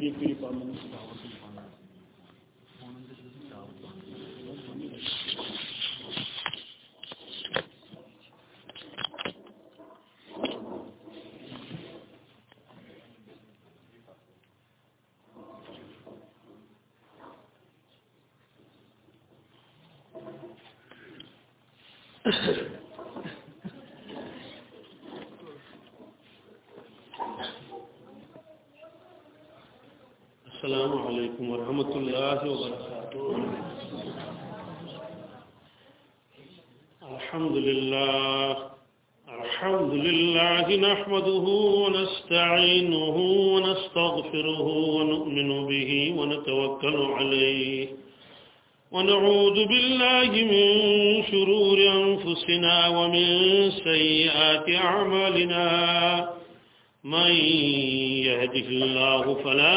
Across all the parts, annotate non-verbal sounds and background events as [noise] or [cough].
قریب قریب پڑھنا السلام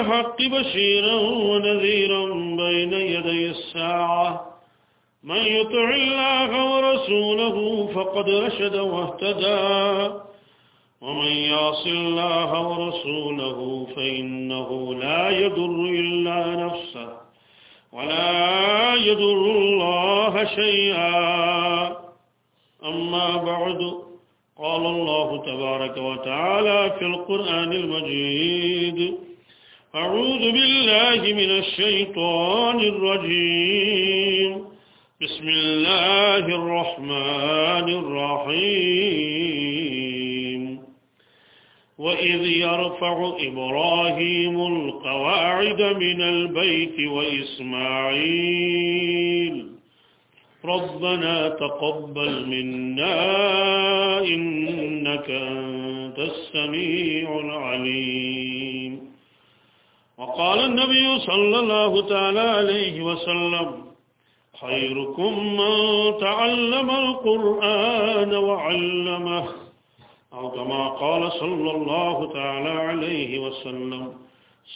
بالحق بشيرا ونذيرا بين يدي الساعة. من يطع الله ورسوله فقد رشد واهتدى. ومن يعص الله ورسوله فإنه لا يضر إلا نفسه ولا يضر الله شيئا. أما بعد قال الله تبارك وتعالى في القرآن المجيد أعوذ بالله من الشيطان الرجيم. بسم الله الرحمن الرحيم. وإذ يرفع إبراهيم القواعد من البيت وإسماعيل. ربنا تقبل منا إنك أنت السميع العليم. وقال النبي صلى الله تعالى عليه وسلم خيركم من تعلم القرآن وعلمه. أو كما قال صلى الله تعالى عليه وسلم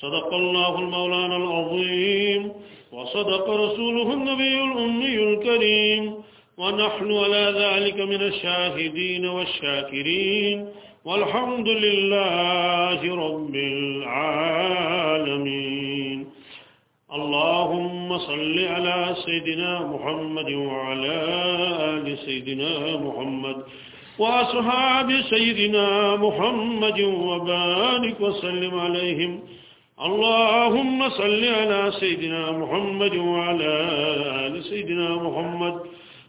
صدق الله المولانا العظيم وصدق رسوله النبي الأمي الكريم ونحن على ذلك من الشاهدين والشاكرين. والحمد لله رب العالمين. اللهم صل على سيدنا محمد وعلى آل سيدنا محمد وأصحاب سيدنا محمد وبارك وسلم عليهم. اللهم صل على سيدنا محمد وعلى آل سيدنا محمد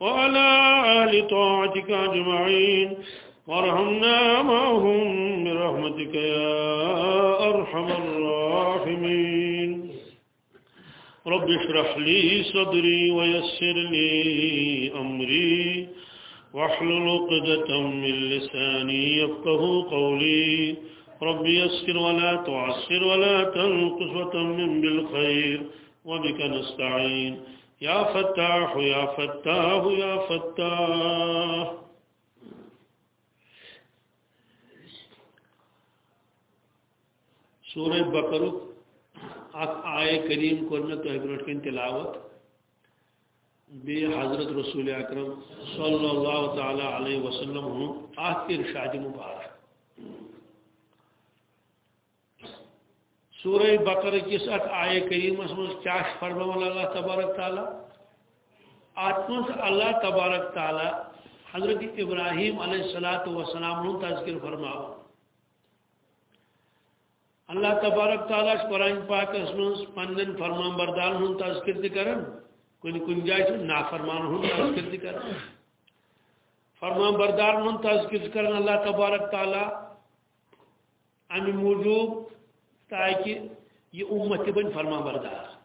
وعلى أهل طاعتك أجمعين. وارحمنا معهم برحمتك يا أرحم الراحمين. رب اشرح لي صدري ويسر لي أمري. واحلل عقدة من لساني يفقه قولي. رب يسر ولا تعسر ولا تنقص وتمم بالخير وبك نستعين. يا فتاح يا فتاح يا فتاح۔ سورہ بقرک آئے کریم کور میں تہ برٹ تلاوت۔ بی حضرت رسول اکرم صلی اللہ تعالی علیہ وسلم ہوں۔ اخ ارشاد مبارک۔ سورہ بقر کس ات آئے کریمس مز کیا فرمان اللہ تبارک تعالی۔ ات مز اللہ تبارک تعالی حضرت ابراہیم علیہ الصلوۃ والسلام ہن تذکر فرماو اللہ تبارک تعالی قرآن پاک مز پنن فرمان بردار ہن تذکر تہ کرن۔ کن کن جائے نافرمان ہوں تذکر تھی کر فرمان بردار ہوں تذکر کر اللہ تبارک تعالی۔ امی موجود تاکہ یہ امت بن فرمان بردار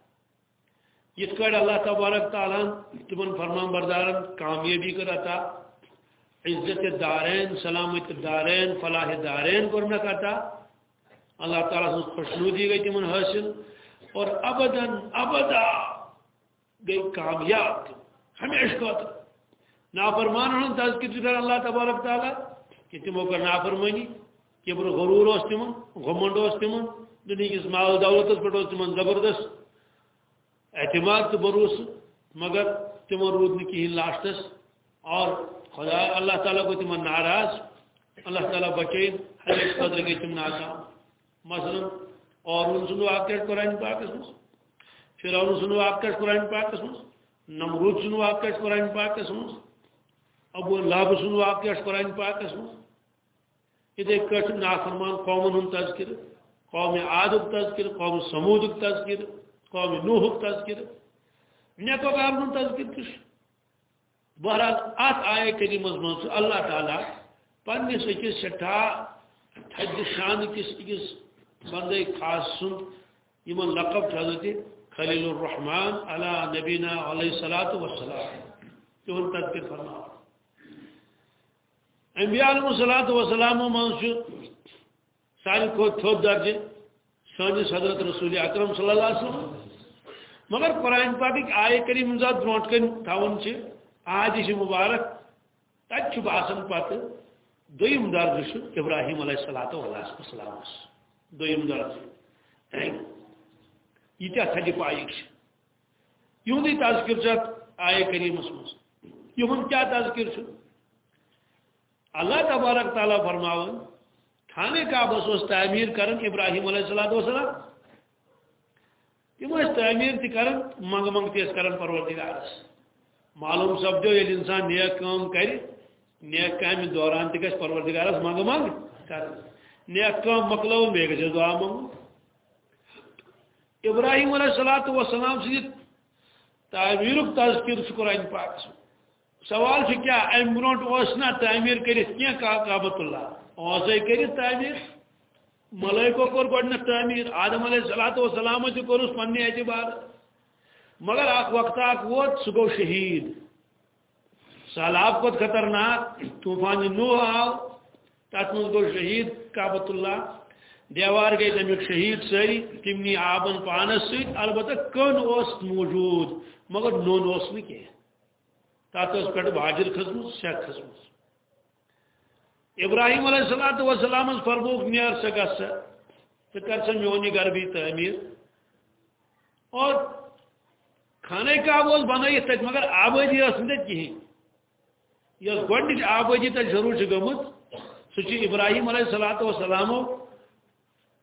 یہ کڑ اللہ تبارک تعالیٰ تمن فرمان بردارن کامیابی کر عطا عزت دارین، سلامت دارین، فلاح دارین کرنا عطا اللہ تعالیٰ سے خوشنودی گئی تمن حاصل۔ اور ابداً ابدا گئی کامیاب۔ ہمیشہ کو نافرمان ہن تذکر کر اللہ تبارک تعالیٰ کہ تمو کر نافرمانی۔ کبر غرور اس تمن غمنڈ اس تمن دنیا کس مال دولت پہ تمن زبردست. اعتماد تو بروس، مگر تمو رود نکہین لاسٹس اور خدا، اللہ تعالیٰ کو تمن ناراض، اللہ تعالیٰ بچین، ہر ایک قدر گئی تم ناکام. مثلا اور ان سنو آپ کے قرآن پاک اس میں؟ فرعون سنو آپ کے قرآن پاک اس نمرود سنو آپ کے قرآن پاک اس ابو لہب سنو آپ کے قرآن پاک اس اتھے کٹ نافرمان قومن ہن تذکر، قوم عاد تذکر، قوم سمود تذکر، قوم نوح تذکر، نیکو کار ہن تذکر کش۔ بہرحال ات آئے کریم مضمون اللہ تعالی پنس أکس سٹھا تھد شان کس أکس بندے خاص سن یمن لقب حضرت خلیل الرحمن علی نبینا علیہ الصلوۃ والسلام تہن تذکر فرما انبیاء علیہ الصلوۃ والسلام من ساری کو تھوت درجہ سانس حضرت رسول اکرم صلی اللہ علیہ وسلم۔ مگر قرآن پاک آئے کریم ذات برونٹ کن تھاون آج یہ مبارک۔ تک باسان پتہ دم درجہ ابراہیم علیہ السلات والسلام۔ دویم درجہ یہ تھدی پائک یہندی تذکر چھ آئے کریمس مز یہن کیا تذکر چھ اللہ تبارک تعالیٰ فرماون، کھانے کعبس اس تعمیر کرن، ابراہیم علیہ السلام وسلام تم تعمیر تہ کرن، منگ منگ تیس کرن پروردگارس معلوم سپدو یل انسان نیک کام کر نیک کامہ دوران تہ گھس پروردگارس منگ منگ کرن نیک کام مکلو بے گھس دعا منگ۔ ابراہیم علیہ الصلوۃ والسلام سی تعمیر تذکر قرآن پاک سوال سے کیا ام برونٹ نا تعمیر کرت کی کعبۃ اللہ؟ اوسے کرت تعمیر؟ ملائکو کور گۄڈنیٚتھ تعمیر؟ آدم علیہ الصلوۃ والسلام تہ کورس پنہ اعتبار؟ مگر اخ وقت اخ ووت سہ گو شہید۔ سہلاب کھت خطرناک، طوفان نوح آو تات من گو شہید کعبۃ اللہ۔ دیوار گئی تمیک شہید سری، تمنی آبن پانس ست البتہ کن اس موجود، مگر نون اس نی کی تات اس پہ باجر کھسم سیک کھسم ابراہیم علیہ السلام وسلام فرموک نیر سا گس تو کر سا میونی گھر بھی تعمیر اور کھانے کا آواز بنائیت تک، مگر آبادی جی اس نہ کہیں یہ گۄڈنِچ جی آبادی جی تک ضرور گمت۔ سہ ابراہیم علیہ السلام وسلام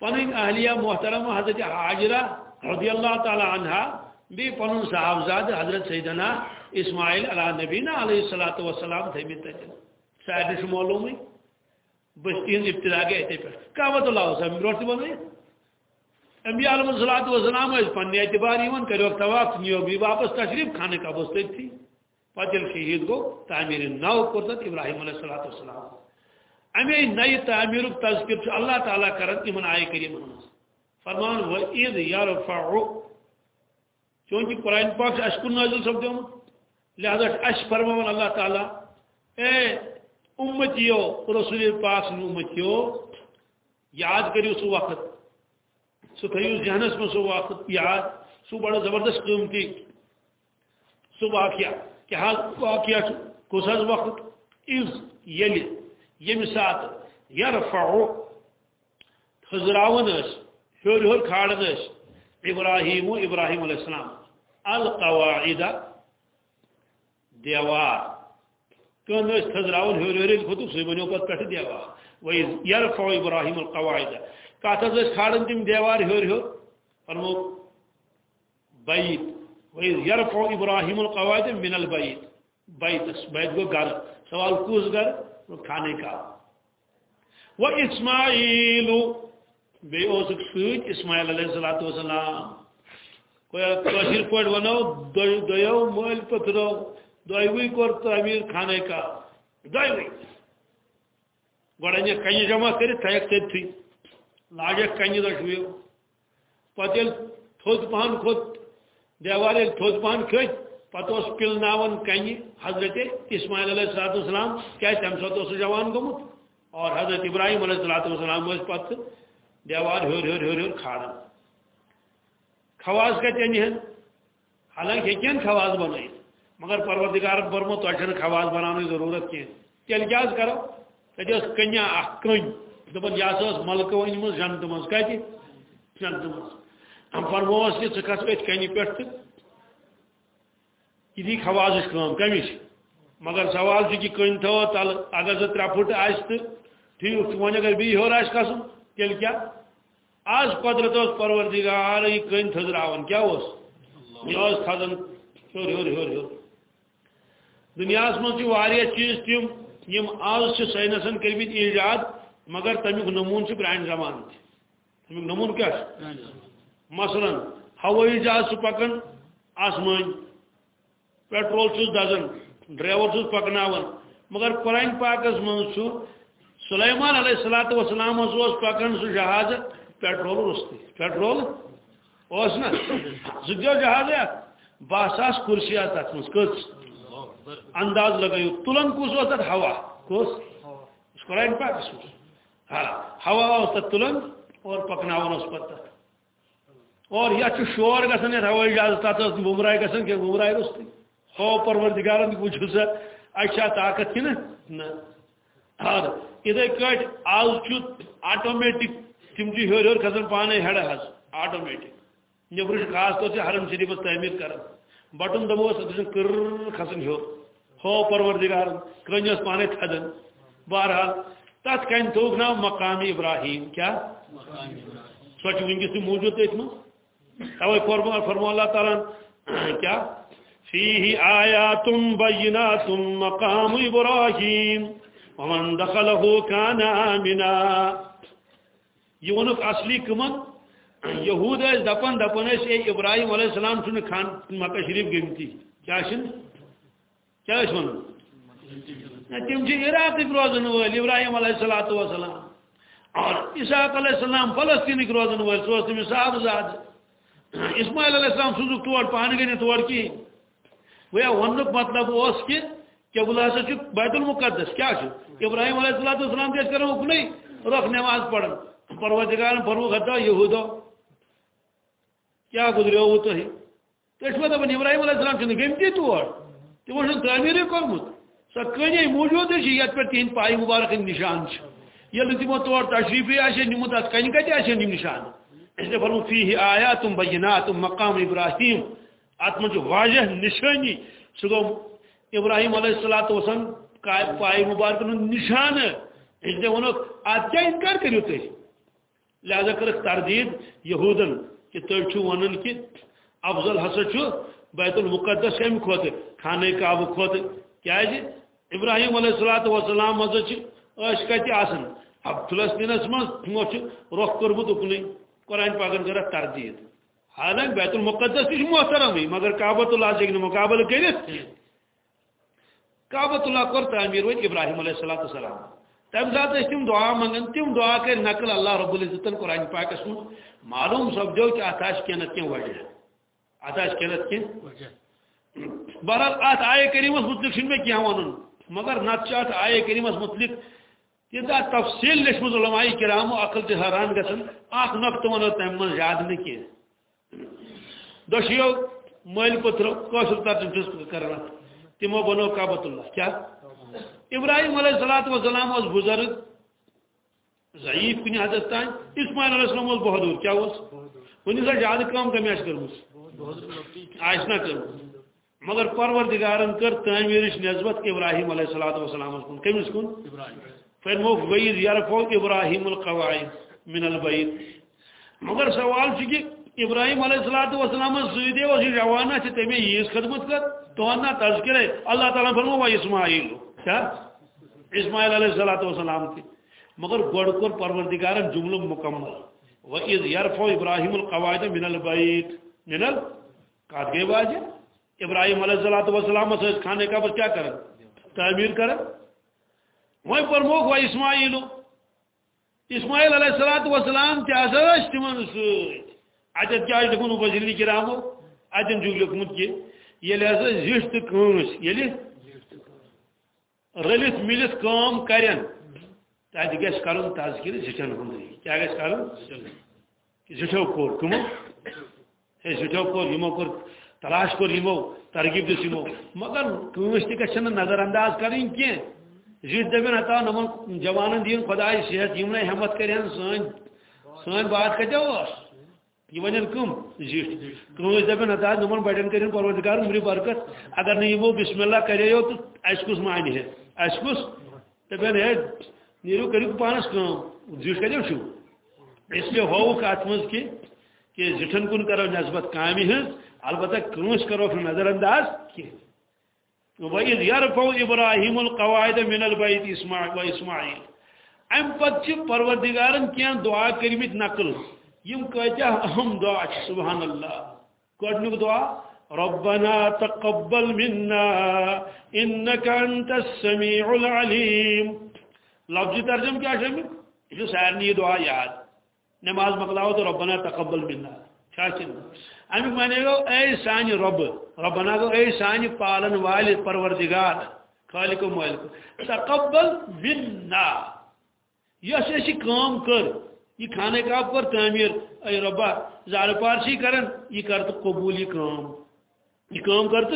پن اہلیہ محترم حضرت حاجرہ رضی اللہ تعالی عنہ بی پن صاحبزاد حضرت سیدنا اسماعیل علیہ نبینا علیہ السلام وسلام تھمت تتن سارے معلوم بستی ہند ابتدا گئی اتنے پہ کعبت اللہ وسلم برو بن انبیاء علیہ الصلوۃ والسلام اس پن اعتبار یون کرو طواف نیو بھی واپس تشریف کھانے کا بس تھی۔ پتل شہید گو تعمیر نو کرت ابراہیم علیہ الصلوۃ والسلام۔ امی نئی تعمیر تذکر اللہ تعالیٰ کرن امن آئے کریم فرمان و عید یارفع چونکہ قرآن پاک سے اشکر نازل سپدو لہذا اش فرمان اللہ تعالیٰ، اے امتیو رسول پاک سن امتیو، یاد کریو سو وقت، سو تھیو ذہنس میں سو وقت یاد، سو بڑا زبردست قیمتی سو واقعہ، کہ حال واقعہ کس وقت از یلی، یم سات یرفعو خزراون اس ہور ہور کھاڑن اس ابراہیم ابراہیم علیہ السلام، القواعد دیوار. کن اس خزراون ہور ہور خطو سی بنیو پت پٹھ دیوار. و یرفعو ابراہیم القواعد. کات اس کھاڑن تم دیوار ہور ہور فرمو بیت و یرفعو ابراہیم القواعد من البیت بیت بیت گو گھر سوال کس گھر کھانے کا. وہ اسماعیل. بے اوسک سوچ اسماعیل علیہ السلام کشر پہ ونو دیو مل پترو دوی کور تعمیر خانہ کا. دوی گۄڈٕ کنہِ جمع کٔرِتھ تھایکھ تٔتھی لاجکھ کنہِ دۄشوٕیو پتہٕ ییٚلہِ تھوٚد پہن کھوٚت. دیوار ییٚلہِ تھوٚد پہن کھٔتۍ پتہٕ اوس پِلناوان کنہِ حضرت اسماعیل علیہ السلام السلام کیٛازِ تَمہِ ساتہٕ اوس سُہ جوان گوٚمُت اور حضرت ابراہیم علیہ السلام السلام ٲسۍ پتہٕ دیوار ہیوٚر ہیوٚر ہیوٚر ہیوٚر کھالان خواز کتہِ أنۍ حالانکہِ ہیٚکہِ خواز بنٲیِتھ مگر پروردگارن برمو تۄہہِ چھنہٕ خواز بناونٕچ ضروٗرت کینٛہہ تیٚلہِ کیٛاہ حظ کرو تتہ کنیا اکھ کٔنۍ دپان یہِ ہسا ٲس ملکہٕ أنمٕژ جنتہٕ منٛز کتہِ جنتہٕ منٛز أمۍ فرمووس یہِ ژٕ کھس أتھۍ کنہِ پٮ۪ٹھ تہٕ یہِ دی خوازٕچ کٲم کمِچ مگر سوال چھُ کہِ کٔنۍ تھٲو تلہٕ اگر زٕ ترٛےٚ پھٕٹ آسہِ تہٕ ٹھیٖک چھُ وۄنۍ اگر بیٚیہِ ہیوٚر آسہِ کھسُن تیٚلہِ کیٛاہ آز قدرت اوس پروردگار، یہِ کٔنۍ تھٔزراوان کیٛاہ اوس یہِ ٲس کھسان ہیوٚر ہیوٚر ہیوٚر ہیوٚر دُنیاہس منٛز چھِ واریاہ چیٖز تِم یم آز سائنسن کرمت ایجاد، مگر تمیک نمون پران زمان تمیک نمون کیا مثلا ہوئی جہاز پکان آسمان، پیٹرول دزان ڈرائیور چس پکناون، مگر قرآن پاکس من سلیمان علیہ السلات وسلام پکان سہ جہاز پیٹرول رست پیٹرول؟ اس نا سہ جہاز بہ ساس کرسی تک من کچھ انداز لگائیو. تلن کس ہوا ہوا. کس اس قرآن پاک اس ہاں. ہوا اس تلن اور پکناون اس پر اور یہ اچھو شور گسن یہ ہوائی جہاز تک اس بمرائی گسن کہ بمرائی رستی. ہو پروردگارن پوچھو سا. اچھا طاقت کی نا؟ ہاں. ادھے کٹ آز چھ آٹومیٹک تم چھ ہور ہور کھسن پانے ہڑ حس آٹومیٹک نبر خاص طور سے حرم شریف تعمیر کرن. بٹن دمو سہ کر کھسن ہور. ہو پروردگار کنس پانے تھدن۔ بہرحال تس کن تھوک نا مقام ابراہیم، کیا؟ سو ونکس تھی موجود تھی توے فرما فرما اللہ تعالیٰ، کیا؟ فیہ آیات بینات مقام ابراہیم، ومن دخلہ کان آمنا۔ یہ ونک اصلی کمن، یہود دپن دپن اے ابراہیم علیہ السلام چھن خان مکہ شریف گمتی کیا چھن کیا تم جی عراق روزن ول ابراہیم علیہ السلات وسلام اور اسحاق علیہ السلام فلسطین روزن ول سو تم صاحب زاد اسماعیل علیہ السلام سوزک تور پان گئی تور کی۔ وہ ون مطلب اس کہ قبل ہسا بیت المقدس، کیا ابراہیم علیہ السلات وسلام کیا کرو اکنے رخ نماز پڑھن۔ پروردگار فرمو خطا یہودو۔ کیا گزریو تھی تو دپان ابراہیم علیہ السلام گمتی تور تمو تعمیر کورمت سو کنے موجود یت پہ تہند پائی مبارک نشان یل تمو تور تشریفی آشے نمت ات کن کتہ آشے نشان اس نے فرمو فیہ آیات بینات مقام ابراہیم ات من واضح نشانی سہ گو ابراہیم علیہ السلام وسلم پائی مبارک نشان اس نے ونو ات کیا انکار کرو تھی لہذا کر تردید یہودن کہ تھی ونان کہ افضل ہسا بیت المقدس کم کھوت خانہ کعبہ کھوت کیا جی؟ ابراہیم علیہ السلات وسلام مزہ آسان اب فلسطینس مز رخ کورمت اکن قرآن پاکن کر تردید حالانکہ بیت المقدس تہ محترم مگر کعبۃ اللہ سے مقابل کرت کعبۃ اللہ کور تعمیر وت ابراہیم علیہ السلات وسلام تم سات تم دعا منگن تم دعا کر نقل اللہ رب العزتن قرآن پاکس من معلوم سپدو کہ اتھ کی نت کی وجہ کی نت کی؟ بہرحال ات آئے کریمس متعلق میں کیا ون مگر نت ات آئے کریمس متعلق تیتا تفصیل لچمت علماء کرام عقل تہ حیران گھن اخ نقط ونو تم من زیادہ نا کی دشیو مل پتر کوشر ترجم چھس کران تمو بنو کعبۃ اللہ کیا؟ ابراہیم علیہ الصلوۃ والسلام اس بزرگ ضعیف کنی حد تان اسماعیل علیہ السلام اس بہادر کیا اس؟ ونی سا زیادہ کام کمی آس کرمس آس نہ کرمس مگر پروردگارن کر تعمیرش نسبت ابراہیم علیہ الصلوۃ والسلام کن۔ کمس کن؟ فرمو وید یرفو ابراہیم القواعد من البیت۔ مگر سوال چھ کہ ابراہیم علیہ الصلوۃ والسلام سیدے اس جوانا چھ تمے یہ خدمت کر۔ تو تذکرہ اللہ تعالی فرمو و اسماعیل کیا؟ اسماعیل علیہ الصلوۃ والسلام کی مگر گوڑ کر پروردگارن جملہ مکمل۔ و اذ یرفو ابراہیم القواعد من البیت ننل کات گئی واجہ ابراہیم علیہ السلام وسلام خانے کا کیا کر تعمیر کر وہ پرموک وہ اسماعیل۔ اسماعیل علیہ السلام وسلام تہ تمن ستت کیا دکن بزرنی کرامو اتن جو لکھمت کہ یل ہسا زٹ تو کنس یل رلت ملت کام کرن تت گھس کرن تذکر زٹن ہند کیا گھس کرن زٹو کور، کمو؟ ہے زٹو کور یمو کور تلاش کور یمو ترغیب دس یمو مگر کنس تہ گھن نظر انداز کریں کی زٹ دبن ہتا نمن جوانن دین خدای صحت یم نہ ہمت کرن سن سن بات کتو یہ ون کم۔ جی، زٹ کنس دبن ہتا نمن بڑن کرن پروردگار مری برکت۔ اگر نہ یمو بسم اللہ کرے تو اس کس معنی ہے۔ اس کس دبن ہے، نیرو کرو پانس کم۔ زٹ کتو چھو اس لیے ہو کہ ہوک ات کہ زٹھن أن کرو نسبت کامی ہنس البتہ أن کرو فی نظر انداز وَإِذْ أن إِبْرَاهِيمُ الْقَوَائِدَ مِنَ الْبَيْتِ وَإِسْمَعِيلِ أن پتچ پروردگارن کیا دعا کریمیت أن یم کوئچہ اہم دعا سبحان اللہ۔ کوئچنک دعا ربنا تقبل منا انك انت السميع العليم۔ لفظ ترجم کیا شمی جو سارنی دعا یاد۔ نماز مکلاو تو ربنا تقبل منا. شاکر امیک جی. مانے گو اے سانی رب، ربنا گو اے سانی پالن والی پروردگار. خالق و مالک. تقبل منا. یس اسی کام کر. یہ کھانے کا پر تعمیر. اے ربا زار پارسی کرن. یہ کرت قبولی کام. یہ کام کرت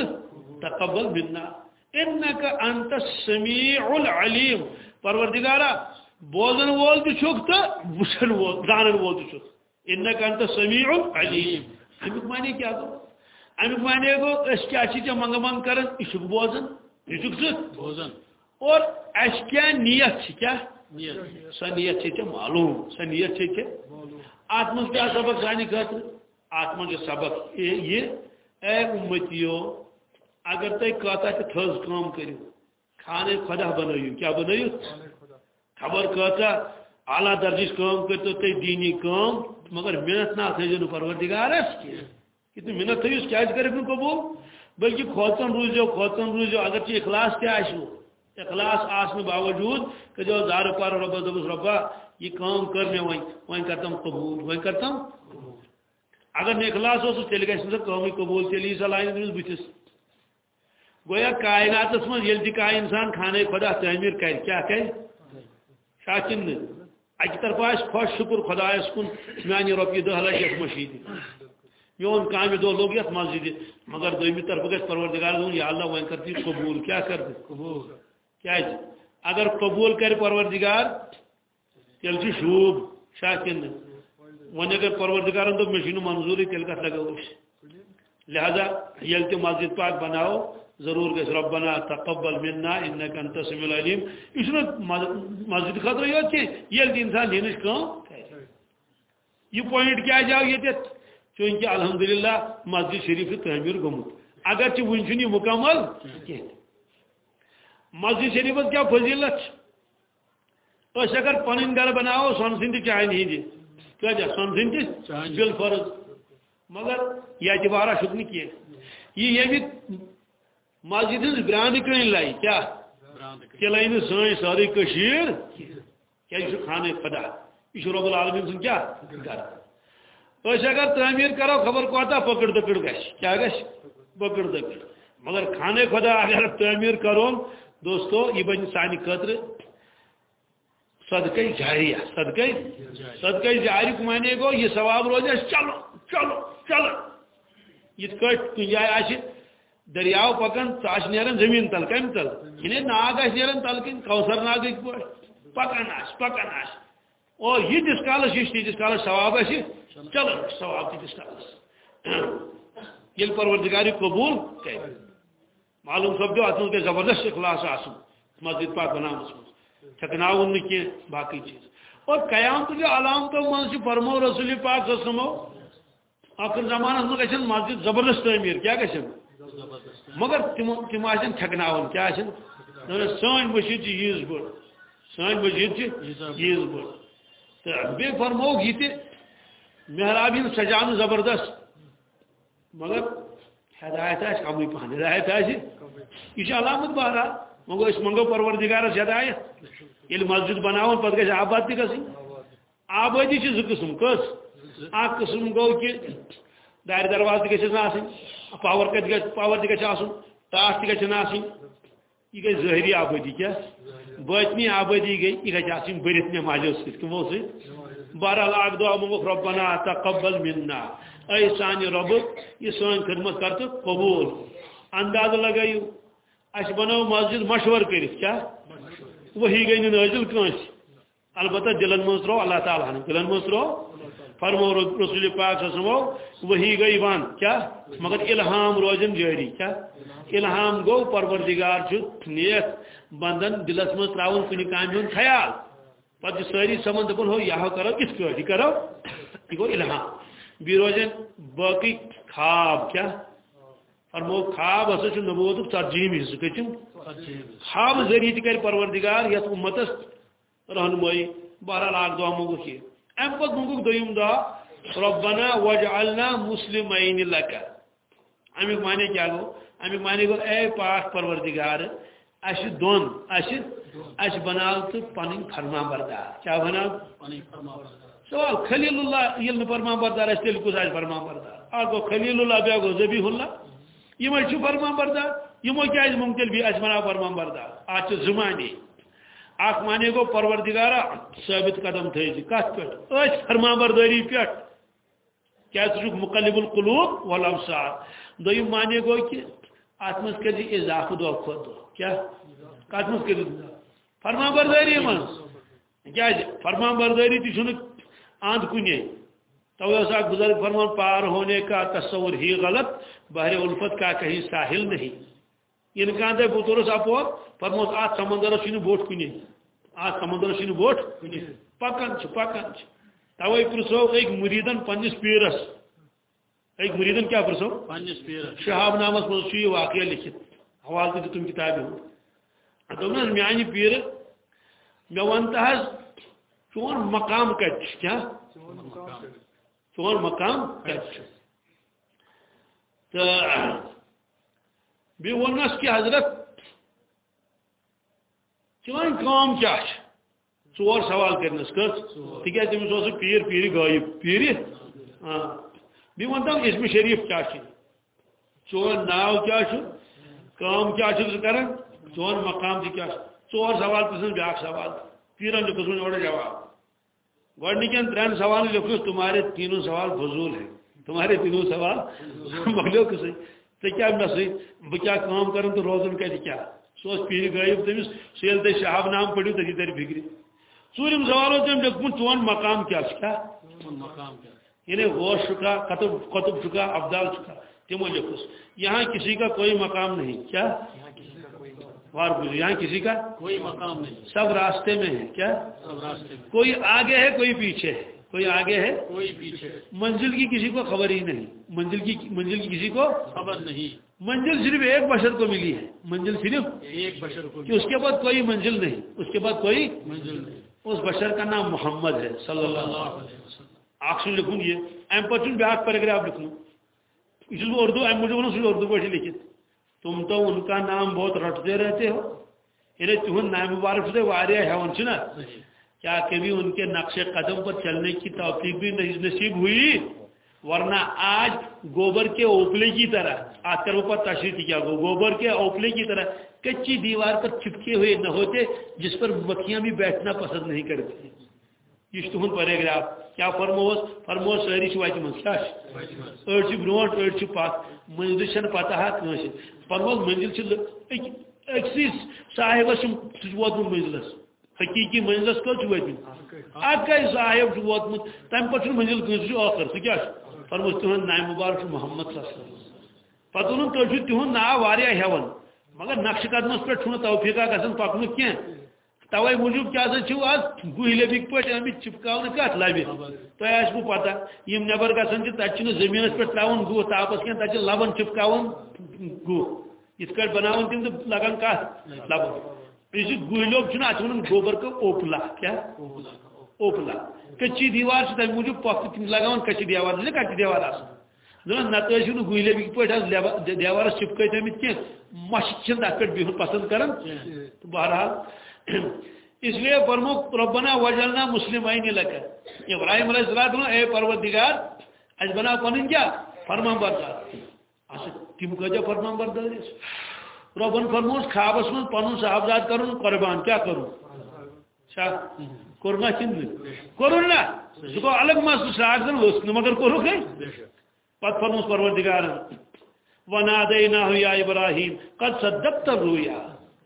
تقبل منا. انك انت السميع العليم پروردگارا بوزن وول تو وچن وول زانن وول چھک انك انت السميع العليم امیک معنی کیا گو امیک معنی گو اس کیا چیز منگ منگ کرن یہ بوزن یہ چھک بوزن۔ اور اس کیا نیت چھ کیا؟ سہ نیت چھ معلوم سہ نیت چھ ات من کیا سبق سانی خاطر ات من سبق یہ اے امتیو اگر تھی کتا تہ تھز کام کرو کھانے خدا بنائیو کیا بنائیو؟ خبر کتا اعلیٰ درجش کام کرتو تھی دینی کام، مگر محنت نہ تھو پروردگارس کہ تم محنت تھوس کیا کرک قبول۔ بلکہ کھوتن روزو کھوتن روزو اگر چی اخلاص تہ آسو اخلاص آسن باوجود کہ جو زار پار ربا دبس ربا یہ کام کر میں وہیں وہیں کرتم قبول، وہیں کرتم اگر نہ اخلاص ہو تیل گھس نہ قبول تیلی سا لائن بتس گویا کائنات من یل تہ انسان کھانے، خدا تعمیر کر کیا کہ شاکن اکی طرف آس خوش شکر خدایس کن۔ میانی روپی دہ لچ یت مشید میون کامہ دہ لوگ یت مسجد مگر دویمی طرف گھر پروردگار دون یا اللہ وین کرتی قبول کیا کر قبول۔ کیا اگر قبول کر پروردگار تیل شوب شاکن ون اگر پروردگار دو مشین منظوری تیل کت لگا لہذا یل تہ مسجد پاک بناو ضرور گھس ربنا تقبل منا انك انت السميع العليم یہ مسجد خطر یوت کی یل انسان دینش کم یہ پوائنٹ کیا جاؤ یہ چونکہ الحمدللہ مسجد شریف تعمیر گمت۔ اگر چھ ون یہ مکمل مسجد شریف کیا فضیلت؟ اس اگر پن گھر بناو سن سند چاہے نہیں دی کیا جا سن سند بل فرض مگر یہ بارہ شکن کی یہ یہ مسجد ہز براند کن لائی کیا؟ کہ لائی سن ساری کشیر کیا یہ خانہ خدا یہ رب العالمین سن کیا؟ اس اگر تعمیر کرو خبر کوتا پکڑ دکڑ گش۔ کیا گش؟ پکڑ دکڑ۔ مگر خانہ خدا اگر تعمیر کرو دوستو یہ بن سانی خطر صدقہ جاریہ صدقہ صدقہ جاری کو معنی گو یہ ثواب روزہ چلو چلو چلو۔ یہ کٹ کن جائے آشی۔ دریاو پکان سہ نیران زمین تل، کم تل؟ یہ ناگ آ تل کن، کوثر ناگ پہ پکان آس پکان آس اور یہ تس کالس یہ تیتس کالس ثواب آس چلو ثواب تیتس کالس یل پروردگاری قبول کر معلوم سپدو ات مز زبردست اخلاص آسن مسجد پاک بناس مز چھکناون کی باقی چیز. اور قیامت کے علامتوں من فرمو رسول پاک سمو آخر زمانہ من مسجد زبردست تعمیر کیا گھن مگر تم آن چھکناون کیا سن مسجد یز بڑ سن مسجد یز بڑ تو بی فرموک یہ محراب سجان زبردست. مگر ہدایت آس کم پہن ہدایت آ یہ علامت بہرحال اس منگو پروردگارس ہدایت یل مسجد بناون پتہ گھر آباد تہ گھن آبادی چھ زٕ قسم کس؟ اکھ گو کہ دار درواز تہ گھس پاور کت گھس پاور تہ گھس آسن، ٹاس تہ گھس آسن یہ گئی ظاہری آبادی کیا باطنی آبادی گئی یہ گھس آسن برت نمازو سۭتۍ کمو سۭتۍ؟ بہرحال اکھ دعا منگو ربنا تقبل منا۔ اے سانہِ رب، یہ سٲنۍ خدمت کر تہٕ قبول۔ انداز لگٲیِو، اَسہِ بنٲو مسجد مشور کٔرِتھ، کیٛاہ؟ وہی گئی نازل کنس البتہ دلن من ترو اللہ تعالیٰ ہن، دلن من ترو فرمو رسول پاک سمو وہی گئی بند کیا؟ مگر الہام روزن جاری کیا؟ الہام گو پروردگار چھ نیت، بندن دلس من تراون کنی کامہ ہن خیال پتہ ساری سمن دپن ہو یہ کرو کس کو یہ کرو، یہ گو الہام۔ بی روزن باقی خواب، کیا؟ فرمو خواب ہسا نبوت ترجیم حصہ کچم خواب ذریعہ تر پروردگار، یت امتس رہنمائی بہرحال اخ دعا منگوک یہ ام پتہ منگوک دویم دعا ربنا وجعلنا مسلمین لک امیک معنی کیا گو امیک معنی گو اے پاک پروردگار اش دون اش اش بناو تو پنن فرما بردار. کیا بناو پنن فرما بردار. سوال خلیل اللہ یل فرما بردار اس تیل کس فرما بردار. آگو خلیل اللہ بیا گو زبیح اللہ یہ چھ فرما بردار؟ یمو کیا ممکن بھی اس بنا فرمان بردار. آج زمانی. اخ مانے گو پروردگارا ثابت قدم تھے جی، کت پہ؟ اس فرمان برداری پہ۔ کیا چھ مقلب القلوب والابصار۔ دویم مانے گو کہ ات مز کر اضافہ دو کھو کیا؟ کت مز کر فرمان برداری من کیا جی؟ فرمان برداری تی چھن آند کنے تو ایسا بزرگ فرمان پار ہونے کا تصور ہی غلط۔ بحر الفت کا کہیں ساحل نہیں۔ یہ کہاں تھے بطورس اپور فرموس آت سمندر چھ بوٹ کنی آت سمندر چھ بوٹ پکان پکان توے پرسو ایک مریدن پنس پیرس۔ ایک مریدن کیا پرسو؟ پنس پیرس۔ شہاب نامس مز یہ واقعہ لکھت۔ حوالہ تہ تم کتاب ہوں دوپنس میانہ پیر۔ مے ون حظ چون مقام کت کیا؟ چون مقام۔ کت تو ونس کہ حضرت چون کام کیا ژور سوال کرنس کس تکیاز تمس اس پیر پیر غائب۔ پیر ہاں۔ بی ونتم اسم شریف کیا چون ناو کیا کام کیا کران چون مقام تہ کیا ژور سوال پرسن بیاکھ سوال۔ پیرن لکھن اور جواب۔ گۄڈنِکٮ۪ن ترٛٮ۪ن سوال لکھنس تمہارے تینوں سوال فضول ہیں۔ تمہارے تینوں سوال مکلیو کسے تو کیا مے بہ کیا کام کرن تو روزن کتہ کیا؟ سو پیر غائب تمس سیل تہ شہاب نام پڑھو تھی تر فکر ژوٗرِم سوال تم لیکھمت چون مقام کیا کیا مقام کیا۔ یعنی غوش چکا قطب قطب چکا ابدال چکا تمو لکھس یہاں کسی کا کوئی مقام نہیں کیا؟ وار یہاں کسی کا؟ کوئی مقام نہیں۔ سب راستے میں ہے کیا؟ سب راستے میں۔ کوئی آگے ہے کوئی پیچھے ہے۔ کوئی آگے ہے؟ کوئی پیچھے منزل کی کسی کو خبر ہی نہیں۔ منزل کی منزل کی کسی کو خبر نہیں۔ منزل صرف ایک بشر کو ملی ہے۔ منزل صرف ایک بشر کو کہ اس کے بعد کوئی منزل نہیں اس کے بعد کوئی منزل نہیں۔ اس بشر کا نام محمد ہے صلی اللہ علیہ وسلم۔ آپ سن لکھوں یہ۔ ایم پتن بیاکھ پیراگراف لکھوں۔ اس اردو ایم مجھے اردو پہ لکھت تم تو ان کا نام بہت رٹتے رہتے ہو۔ یعنی تہد نام مبارک سے واریاہ ہیون چھنا کیا کبھی ان کے نقش قدم پر چلنے کی توفیق بھی نصیب ہوئی۔ ورنہ آج گوبر کے اوپلے کی طرح آج کر اوپر تشریح کیا گو، گوبر کے اوپلے کی طرح کچی دیوار پر چپکے ہوئے نہ ہوتے، جس پر مکھیاں بھی بیٹھنا پسند نہیں کرتی یہ تہد پیراگراف کیا فرموس؟ فرموس ساری وتہ من کیا أڑ برونٹ أڑ منزل چھ پتہ فرموس منزل أکسی صاحبس سہ ووتمت منزلس حقیقی منزلس کل ووتمت اکے صاحب ووتمت تم پہ منزل کنس آخر سہ کیا فرموس تہد نام مبارک محمد صلی اللہ علیہ وسلم۔ پتہ وون تھی تہد ناو واریاہ ہیون۔ مگر نقش قدمس پہ توفیقہ گھن پکن کی توے موجود کیا سا آج گوہ لبک پہ آمت چپکا کت لبہ تہ پتہ یم نبر گھن تک زمین پہ تراؤن گوہ تاپس کی تک لبن چپکا گوہ ات پہ بنا تم تو لگان کت لبن۔ اس گوہلوب چھنا اتھ گوبر کا اوپلا کیا۔ اوپلا کچی دیوار سے تم موجود پک لگاون کچی دیوار. نہیں کچی دیوار آس نتہ ٲسِو گُلہِ پٲٹھۍ دیوارس چپکٲے تھٲمٕتۍ کینٛہہ مچھ چھِنہٕ تَتھ پٮ۪ٹھ بِہُن پسنٛد کران تہٕ بہرحال، اس لیے فرمو، ربنا وجلنا مسلم عین لکا. ابراہیم علیہ السلام اے پروردگار اس بنا پنن کیا؟ فرمان بردار اس تم کجا فرمان بردار ربن فرموس خوابس من پنن صاحبزاد کرن، قربان کیا کروں شاہ؟ کرنا چند کرن نا سو الگ مس ساگن وس مگر کرو کہ پت فرموس پروردگار ونادیناہ یا ابراہیم قد صدقت الرؤیا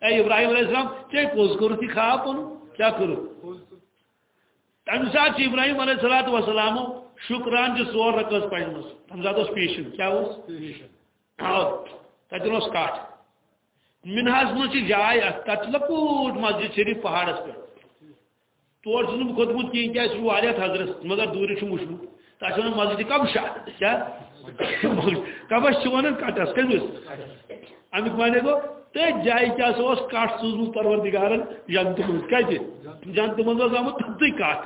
اے ابراہیم علیہ السلام چاہے پوز کرو تھی خواب پن کیا کرو تم سات ابراہیم علیہ السلام وسلام شکران جو سور رکز پڑھنس تم سات پیشن کیا اس تتن اس کاٹ منہاس من جائے تت لکوٹ مسجد شریف پہاڑس پہ تور چھ کھوتمت کہیں کیا سہ واریاہ حضرت، مگر دور وچمت تک مسجد کب شاہ کیا؟ کبس ونان کٹس کمس امیک مانے گو، تے جائے کیا سو اس کاٹ سوزمت پروردگارن جنت من کتہ جنت جی؟ من آمت تھی کاٹ۔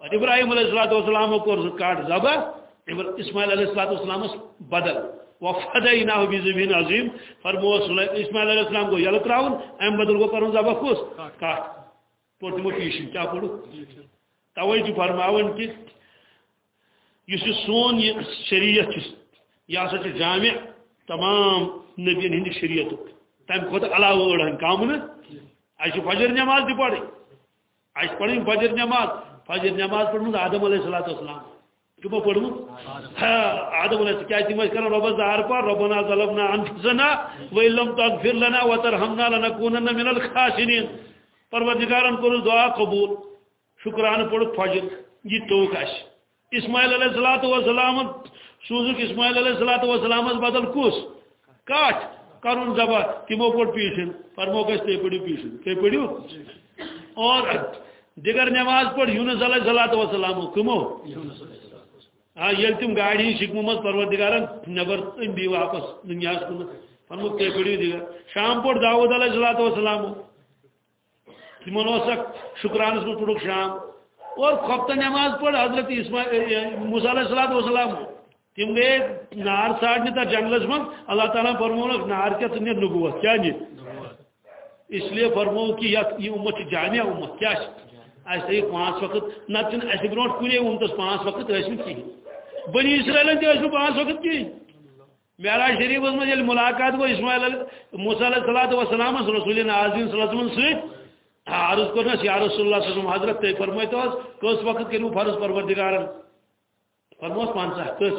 اور ابراہیم علیہ السلام کور کاٹ زبا اسماعیل علیہ السلام بدل۔ وفدیناہ بزمین عظیم، فرمو اسماعیل علیہ السلام کو یل تراؤن ام بدل کو کرن زبا کس کاٹ۔ پور تمو پیشن کیا پڑھو توے چھ فرماون کہ اس سون یہ شریعت یہ ہسا جامع تمام نبین ہند شریعت تم کھت علاوہ اڑان کم نا اس فجر نماز تہ پڑھ اس پڑھ فجر نماز فجر نماز پڑھ آدم علیہ السلام والسلام کمو پڑھ آدم علیہ کیا تم کر رب زار پار ربنا ظلمنا انفسنا وإن تغفر لنا وترحمنا لنكونن من الخاسرين پروردگارن کور دعا قبول شکران پڑھ فجر، یہ توک اس اسماعیل علیہ الصلوۃ والسلام، سوزک اسماعیل علیہ الصلوۃ والسلام بدل کس کاٹ کرن زبا تمو پڑ پیشن فرمو گس تے پڑی پیشن۔ تے پڑیو اور دیگر نماز پڑھ یونس علیہ الصلوۃ والسلام کمو ہاں یل تم گاڑی شکم مز پروردگارن نبر دی واپس، دنیا کن فرمو تے پڑیو دیگر۔ شام پڑھ داؤد علیہ الصلوۃ والسلام تمن اوسک شکرانس میں پڑھک شام۔ اور خفتہ نماز پڑھ حضرت موسیٰ علیہ السلام وسلام تم گئے نار ساڑنے تر جنگلس من اللہ تعالیٰ فرمون نار کیا تم نبوت کیا نہیں اس لیے فرمو کہ یہ امت جامع امت کیا ایسے ہی پانچ وقت، نہ چن ایسے برونٹ کنے امتس پانچ وقت ایسے کی۔ بنی اسرائیل تھی ایسے پانچ وقت کی۔ معراج شریف میں ملاقات کو اسماعیل موسیٰ علیہ السلام وسلام رسول ناظرین صلی اللہ علیہ وسلم سے عرض کرنس یا رسول اللہ صلی اللہ علیہ وسلم، حضرت تے فرمائیتو حض کس وقت کرنو فرض پروردگارن۔ فرموس پانسا کس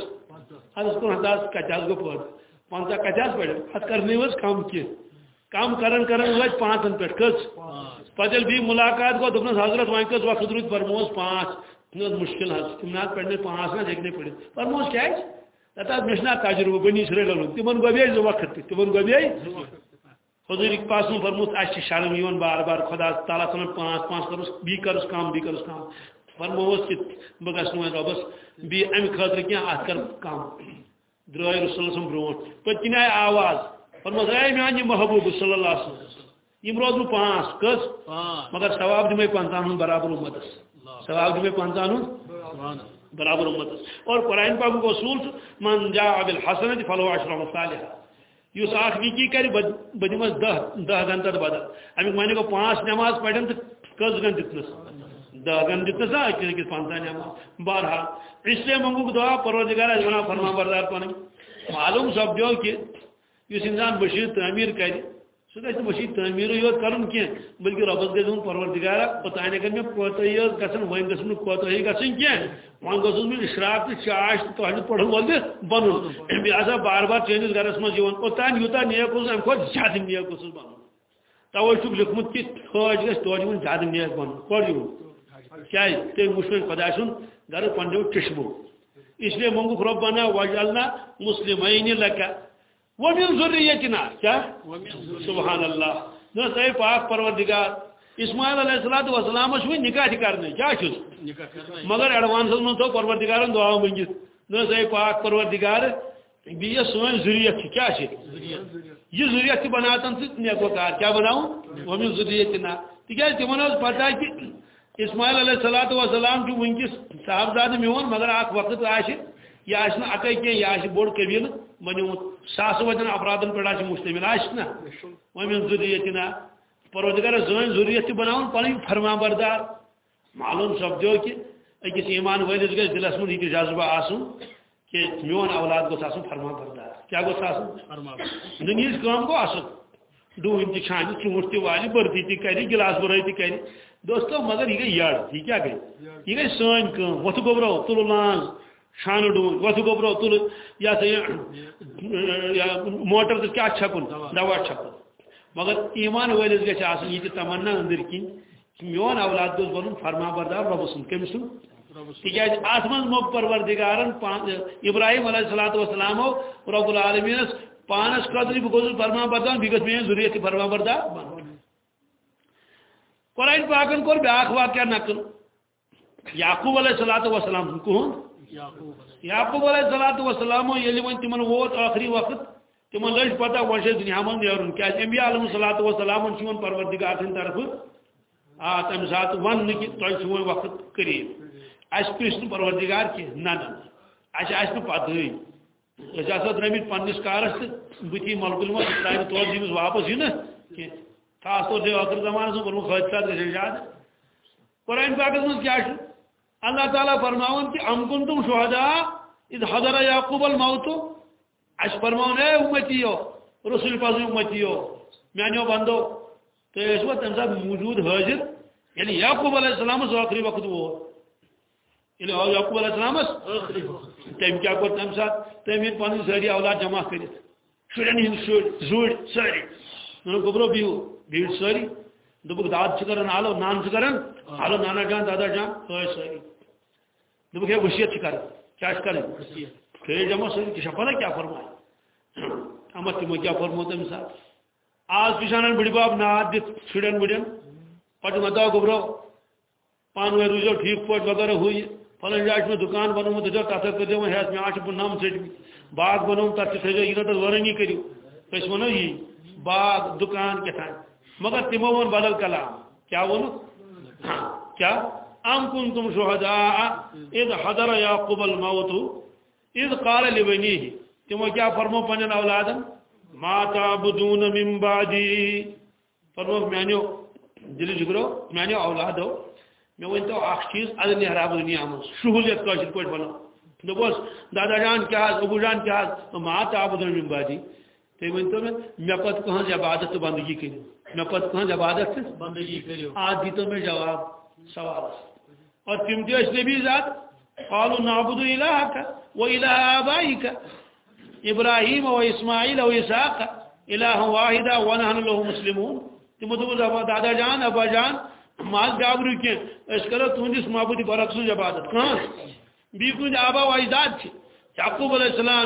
عرض کرن حضاز کچاز گو پڑھ پانسا کچاز پڑھ حد کرنی وز کم کی کم کرن کرن وز پانسن پڑھ کس؟ پجل بھی ملاقات کو دبنس حضرت وائن کس وقت روید فرموس پانس نوز مشکل حض تمنات پڑھنے پانس نہ دیکھنے پڑھنے۔ فرموس کیا ہے؟ تتا مشنا تاجربہ بنی اسرائیل تمن گو بیائی زو وقت تمن گو بیائی حضور پاس فرموت اس شرم یون بار بار خدا تعالیٰ سن پانچ پانچ کرس بی کرس کام بی کرس کام۔ فرموس کہ بہ گھس نو ربس بی ام خاطر کی ات کر کام۔ درائے رسول اللہ برونٹ پتن آئی آواز؟ فرموس اے میان محبوب صلی اللہ علیہ وسلم یم روز پانچ کس؟ مگر ثواب دمے پنتان برابر امتس ثواب دمے پنتان برابر امتس اور قرآن پاک کو اصول من جاء بالحسنۃ فلو عشر مصالحہ اس اخ وکی کر بہ دمس دہ دہ گنٹہ بدل امی معنی گو پانچ نماز پڑھن تو کس گن دتنس دہ گن دتنس اکی کی پانچ نماز. بارہ اس لیے منگو دعا پروردگار اس بنا فرما بردار پن معلوم سب جو کہ اس انسان بشیر تعمیر کرے سہ گھر مشید تعمیر یوت کرن کی بلکہ ربس گھر پروردگارا اوتان اگر مے کوتہی گھن ون گھن کوتہی گھن کی ون گھس میں اشراق تو چاش تو تہذ پڑھن وول بن لہذا بار بار چٲنِس گرس منٛز یِوان اوتان یوٗتاہ نیک اوس امہِ کھۄتہٕ زیادٕ نیک اوسُس بنُن توے چھُکھ لیوکھمُت کہ حٲج گژھِ توتہِ وۄنۍ زیادٕ نیک بنُن کوٚر یِوان کیازِ تٔمۍ وٕچھ وۄنۍ خۄداے سُنٛد پنٛنیو چشمو اس لیے منگوکھ رۄبنا وجلنا مسلمین لکا۔ ومن ذریتنا کیا؟ سبحان اللہ نس اے پاک پروردگار. اسماعیل علیہ الصلوۃ والسلام اس نکاح تہ کرنے کیا چھس مگر ایڈوانس من تو پروردگار دعا منگت نس اے پاک پروردگار. یہ سون ذریت کیا چھ یہ ذریت بناتن سے نیکوکار کیا بناؤں؟ ومن ذریتنا. تکیاز تمن پتہ کہ اسماعیل علیہ الصلوۃ والسلام کی ونکس صاحبزادہ میون مگر اخ وقت آشی. یہ اکے کی یہ بوڑ قبیل بنیوت ساس ودن افرادن پہ مشتمل آنا ومن ذریتنا پروردگار زن ضروریت بنا پن فرما بردار۔ معلوم سپدو کہ اکس ایمان ولس گھر دلس من یہ جذبہ آسن کہ میون اولاد گوس آسن فرما بردار۔ کیا گوس آسن دنیا کام گو اصل ڈون تہ چھان ژوٗنٛٹھ تہ والہِ بٔرتی تہ کرِ گلاس برٲے تہ کرِ دوستو مگر یہ گئی یڑ یہ کیا گئی؟ یہ گئی سٲنۍ کٲم وۄتھٕ گوٚبرو تُلو لانٛگ چھانہٕ ڈوٗنۍ وۄتھٕ گوٚبرو تُلو یہ یہ موٹر تہٕ کیٛاہ چھکُن دوا چھکُن مگر ایمان ولس گژھِ آسٕنۍ یہِ تمنا أنٛدٕرۍ کِنۍ میون اولاد گوٚژھ بنُن فرما بردار رۄبہٕ سُنٛد کٔمۍ سُنٛد تِکیٛازِ اَتھ منٛز موٚگ پروردِگارن ابراہیم علیہ الصلوٰ والسلامو رۄب العالمیٖنس پانس خٲطرٕ بہٕ گوٚژھُس فرما بردار گٔژھ میٲنۍ ضروٗرت تہِ فرما بردار۔ قرآن پاکن کور بیاکھ واقعہ نقل۔ یعقوب علیہ الصلوٰ والسلام کہُنٛد یعقوب علیہ الصلوٰ والسلام ییٚلہِ وۄنۍ تِمن ووت ٲخری وقت. تمن لج پتہ وش دنیا من نیرن کیا انبیاء علیہ الصلوۃ والسلام چون پروردگار سن طرف آ تم سات ون کہ تہ چون وقت قریب اس پرسن پروردگار کہ نہ نہ اس اس پتہ اس ہسا درمت پنس کارس بتی ملک مز تانہ تو دیمس واپس یہ کہ خاص طور سے آخر زمانہ سے بنو حادثات گژھن زیادہ قرآن پاکس من کیا اللہ تعالیٰ فرماون کہ ام کنتم شہداء، اذ حضر یعقوب الموت اس فرماؤن اے امتیو، رسول پاس امتیو، میانیو بندو، تو اس وقت تم ساتھ موجود حاضر یعنی یعقوب علیہ السلام اس آخری وقت وہ۔ یعنی یعقوب علیہ السلام اس تم کیا کر تم ساتھ تم یہ پانی ساری اولاد جمع کرت شرین ہند شر زوڑ ساری انہوں گبرو بیو بھیڑ ساری دبک داد چکرن آلو، نان چکرن آلو، نانا جان، دادا جان ہوئے ساری دبک ہے وسیعت چکرن کیا چکرن پھر جمع ساری کشا پتہ کیا فرمائے امت تمو کیا فرمو تم سات آج پچھان بڑی باب ناد دت شڑین بڑین پتہ متا گبرو پان وے روزو ٹھیک پٹ وغیرہ ہوئی فلن جائے میں دکان بنو دجو تتھ کر دو ہے میں آج بن نام سٹ باغ بنو تتھ تھے جو یہ تو ورنگی کریو اس ونو یہ باغ دکان کے تھا مگر تمو ون بدل کلام کیا ونو کیا ام کنتم شهداء اذ حضر يعقوب الموت اذ قال لبنيه تمو کیا فرمو پنن اولادن؟ ما تعبدون من بعدی. فرمو میانیو دل جگرو میانیو اولادو. میں ونتو اخ چیز ادن حراب دنیا من شہولیت کاشر کوٹ بنا دبوس دادا جان کیا ابو جان کیا ما تعبدون من بعدی. تو ونتو میں میں پت کہاں عبادت بندگی کی میں پت کہاں عبادت؟ بندگی کری آج دی تو میں جواب سوال اور تم جو اس نبی ذات، قالوا نعبد الہک و الہ آبائک، ابراہیم و اسماعیل و اسحاق الہ واحدہ ونحن له مسلمون۔ تمو دو دادا جان، ابا جان ماز گابرو کی اس کرو تہندس معبود برعکس عبادت۔ ہاں بی کچھ آبا و اجداد چھ یعقوب علیہ السلام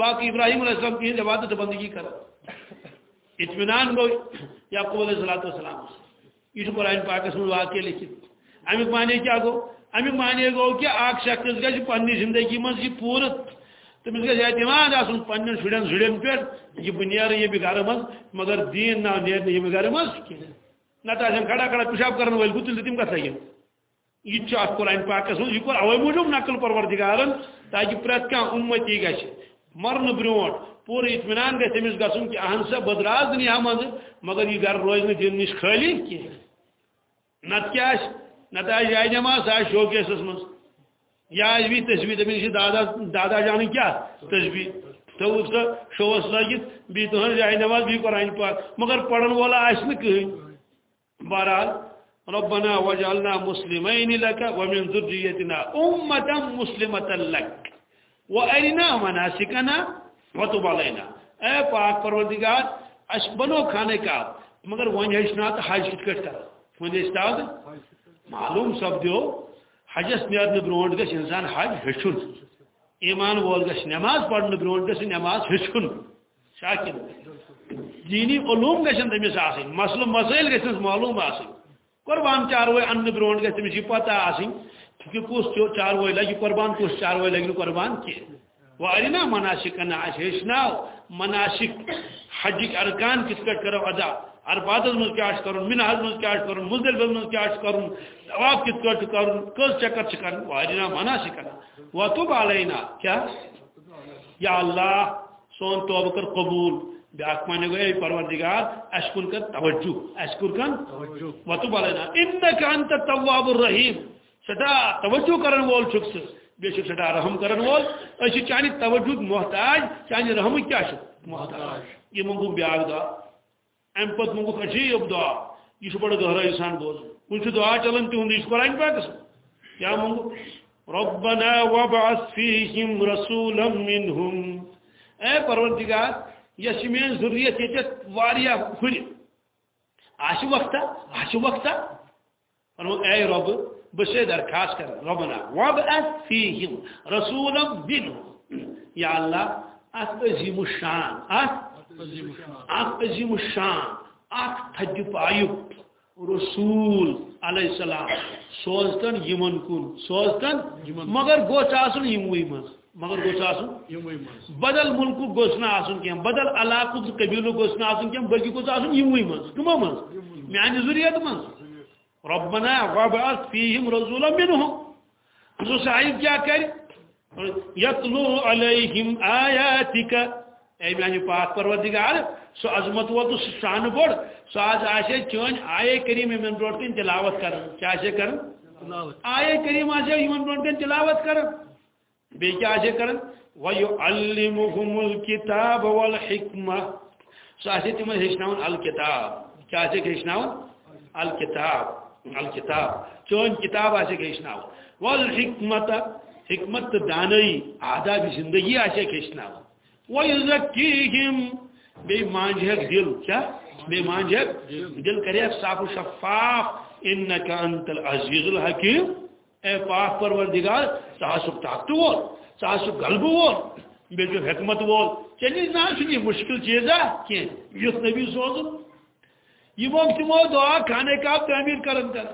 باقی ابراہیم علیہ السلام کی عبادت بندگی کرو۔ اطمینان گو یعقوب علیہ السلام یہ قرآن پاکس من واقع لکھت امیک معنی کیا گو امیک معنی گو کہ اک شخص گھر پنہ زندگی من یہ پور تمس گھر اعتماد آن پن شرین شرین پہ یہ بہ نیر یہ بھی گھر مز مگر دین نا نیر یہ بھی گھر مز نت آن کھڑا کھڑا پیشاب کرن ول گتل تم کتھ گیم یہ ات قرآن پاکس من یہ اوے موجود نقل پروردگارن تاکہ پریت کھانا امتی گھ مرن برو پور اطمینان گھس تمس گھن کہ اہن سا بدراز دنیا مز مگر یہ گھر روز دن نش خالی کی نت کیا نت آ جائے جماعت سا شوکیسس مز یا بھی تصویر دپن دادا دادا جان کیا؟ تصویر تو اس کا شوس لگت بی تہن جائے نماز بھی قرآن پاک۔ مگر پڑھن والا آس نا کہیں۔ بہرحال، ربنا وجعلنا مسلمين لك ومن ذريتنا أمة مسلمة لك وأرنا مناسكنا وتب علينا۔ اے پاک پروردگار اس بنو کھانے کا۔ مگر ون ہچنا تو حج کت کٹ کر ون استاد معلوم سپدو حجس نیرنے برونٹ گھ انسان حج ہچن ایمان وول گھ نماز پڑھنے برونٹ گھ نماز ہچن شاکر. دینی علوم گھن تمس مسل مسائل گھنس معلوم آسن. قربان چاروے ان برونٹ گھ تمس یہ پتہ آسن. کہ کس چاروے لگی، قربان کس چاروے لگی، قربان کی. وارنا مناسک نا ہچنا مناسک حجک ارکان کت پہ کرو ادا. عرفات مز کیا کرن منہس مز کیا کرن مزدلفہ مز کیا کرن طواف کت کٹ کرن کس چکر چھ کرن واجنا منا چھ کرن وتب علینا، کیا؟ یا اللہ، سون توبہ کر قبول. بیاکھ مانے گئے پروردگار، اشکر کر توجہ، اشکر کن وتب علینا انک انت التواب الرحیم. سٹا توجہ کرن وول چھکس بے چھک سٹا رحم کرن وول. اسی چانی توجہ محتاج، چانی رحم کیا چھ محتاج. یہ منگو بیاکھ دا. ام پت منگو عجیب دعا. یہ بڑا گہرائی سان بوز کچھ دعا چلن تہد یہ قرآن پاکس کیا منگو ربنا وابعث فيهم رسولا منهم اے پروردگار یس میان ضروریت یہ واریا ہر آش وقتا آش وقتا اے رب بس درخواست کر، ربنا وابعث فيهم رسولا منهم یا اللہ ات عظیم الشان ات اخ عظیم الشان اخ تھج پایو رسول علیہ السلام. سوزتن یمن کن سوزتن مگر گوچ آسن یموی من مگر گوچ آسن بدل ملک گوچ نہ آسن کیم بدل علاقہ قبیلو گوچ نہ آسن کیم بلکہ گوچ آسن یموی من کما من میانی ضروریت من ربنا وبعث فیہم رسولا منہم. سو صاحب کیا کر یتلو علیہم آیاتک اے میانی پاک پروردگار، سو عظمت وول تو شان بوڑ سو آج آشے چون آئے کریم امن بروٹ کن تلاوت کرن۔ کیا آشے کرن؟ آئے کریم آشے امن بروٹ کن تلاوت کرن۔ بے کیا آشے کرن؟ وَيُعَلِّمُهُمُ الْكِتَابَ وَالْحِكْمَةِ۔ سو آشے تمہیں ہشناون الکتاب۔ کیا آشے کہ ہشناون الکتاب۔ الکتاب۔ چون کتاب آشے کہ ہشناون والحکمت۔ حکمت دانئی آداب زندگی آشے کہ ہشناون وَيُزَكِّيهِمْ بے مانجھک دل کیا؟ بے مانجھک دل کرے صاف و شفاف انکا انت العزیز الحکیم اے پاک پروردگار، ساسک طاقت وول ساسک غلب وول بے جو حکمت وول چلی نا سنی مشکل چیز ہے کہ یس نبی سوزن یہ وقت تمو دعا کھانے کا تعمیر کرن کر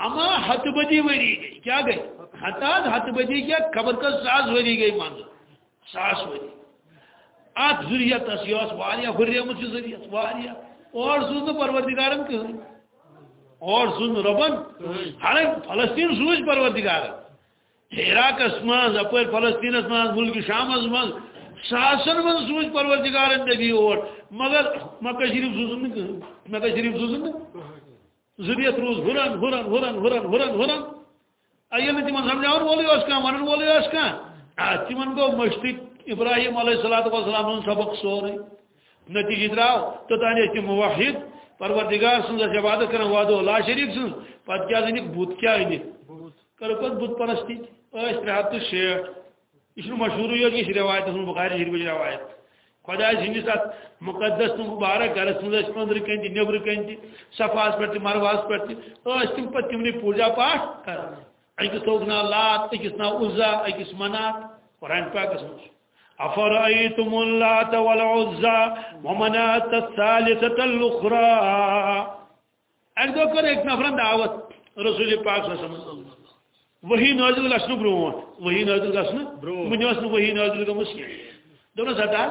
اما ہت بدی وری گئی. کیا گئی؟ ہتاز ہت بدی کیا؟ خبر کا ساز وری گئی مان ساس وری. ات ذریعت یہ ہریم ذریعت اور سوز پروردگارن کہین اور سوز ربن حالانکہ فلسطین سوز پروردگار عراقس مز اپ فلسطینس مز ملک شامس مز ساسن من سوز پروردگارن نبی اور مگر مکہ شریف سوزن مکہ شریف سوزن ذریعت روز ہرن ہرن ہرن ہرن ہرن ہرن۔ ایل تمن سمجھاون وولے اس کا ونن وولے اس کا تمن گو مشتق ابراہیم علیہ السلام والسلام سبق سورے۔ نتیجہ دراو، تو تانے کہ موحد، پروردگار سن عبادت کرن وادو لا شریک سن پت کیا زنی بوت کیا اینی کر پت بوت پرستی؟ اس ترہت تو شیٹ اس مشہور ہوئی کہ روایت سن بخاری شریف روایت خدا سندس ات مقدس تو مبارک گرس مز اندر کنتی نبر کنتی صفاس پہ مرواس پہ تم پہ تمنی پوجا پاٹ کر۔ اکس توک نا لات اکس نا عزا اکس منات، قرآن پاکس مجھ أفرأيتم اللات والعزى ومناة الثالثة الأخرى؟ أكدو كر ایک نفرن دعوت رسول پاک صلی اللہ علیہ وسلم. وہی نازل گژھنہٕ برونٛٹھ وہی نازل گژھنہٕ وٕنہِ ٲس نہٕ وہی نازل گٔمٕژ کینٛہہ دوٚپنس ہتا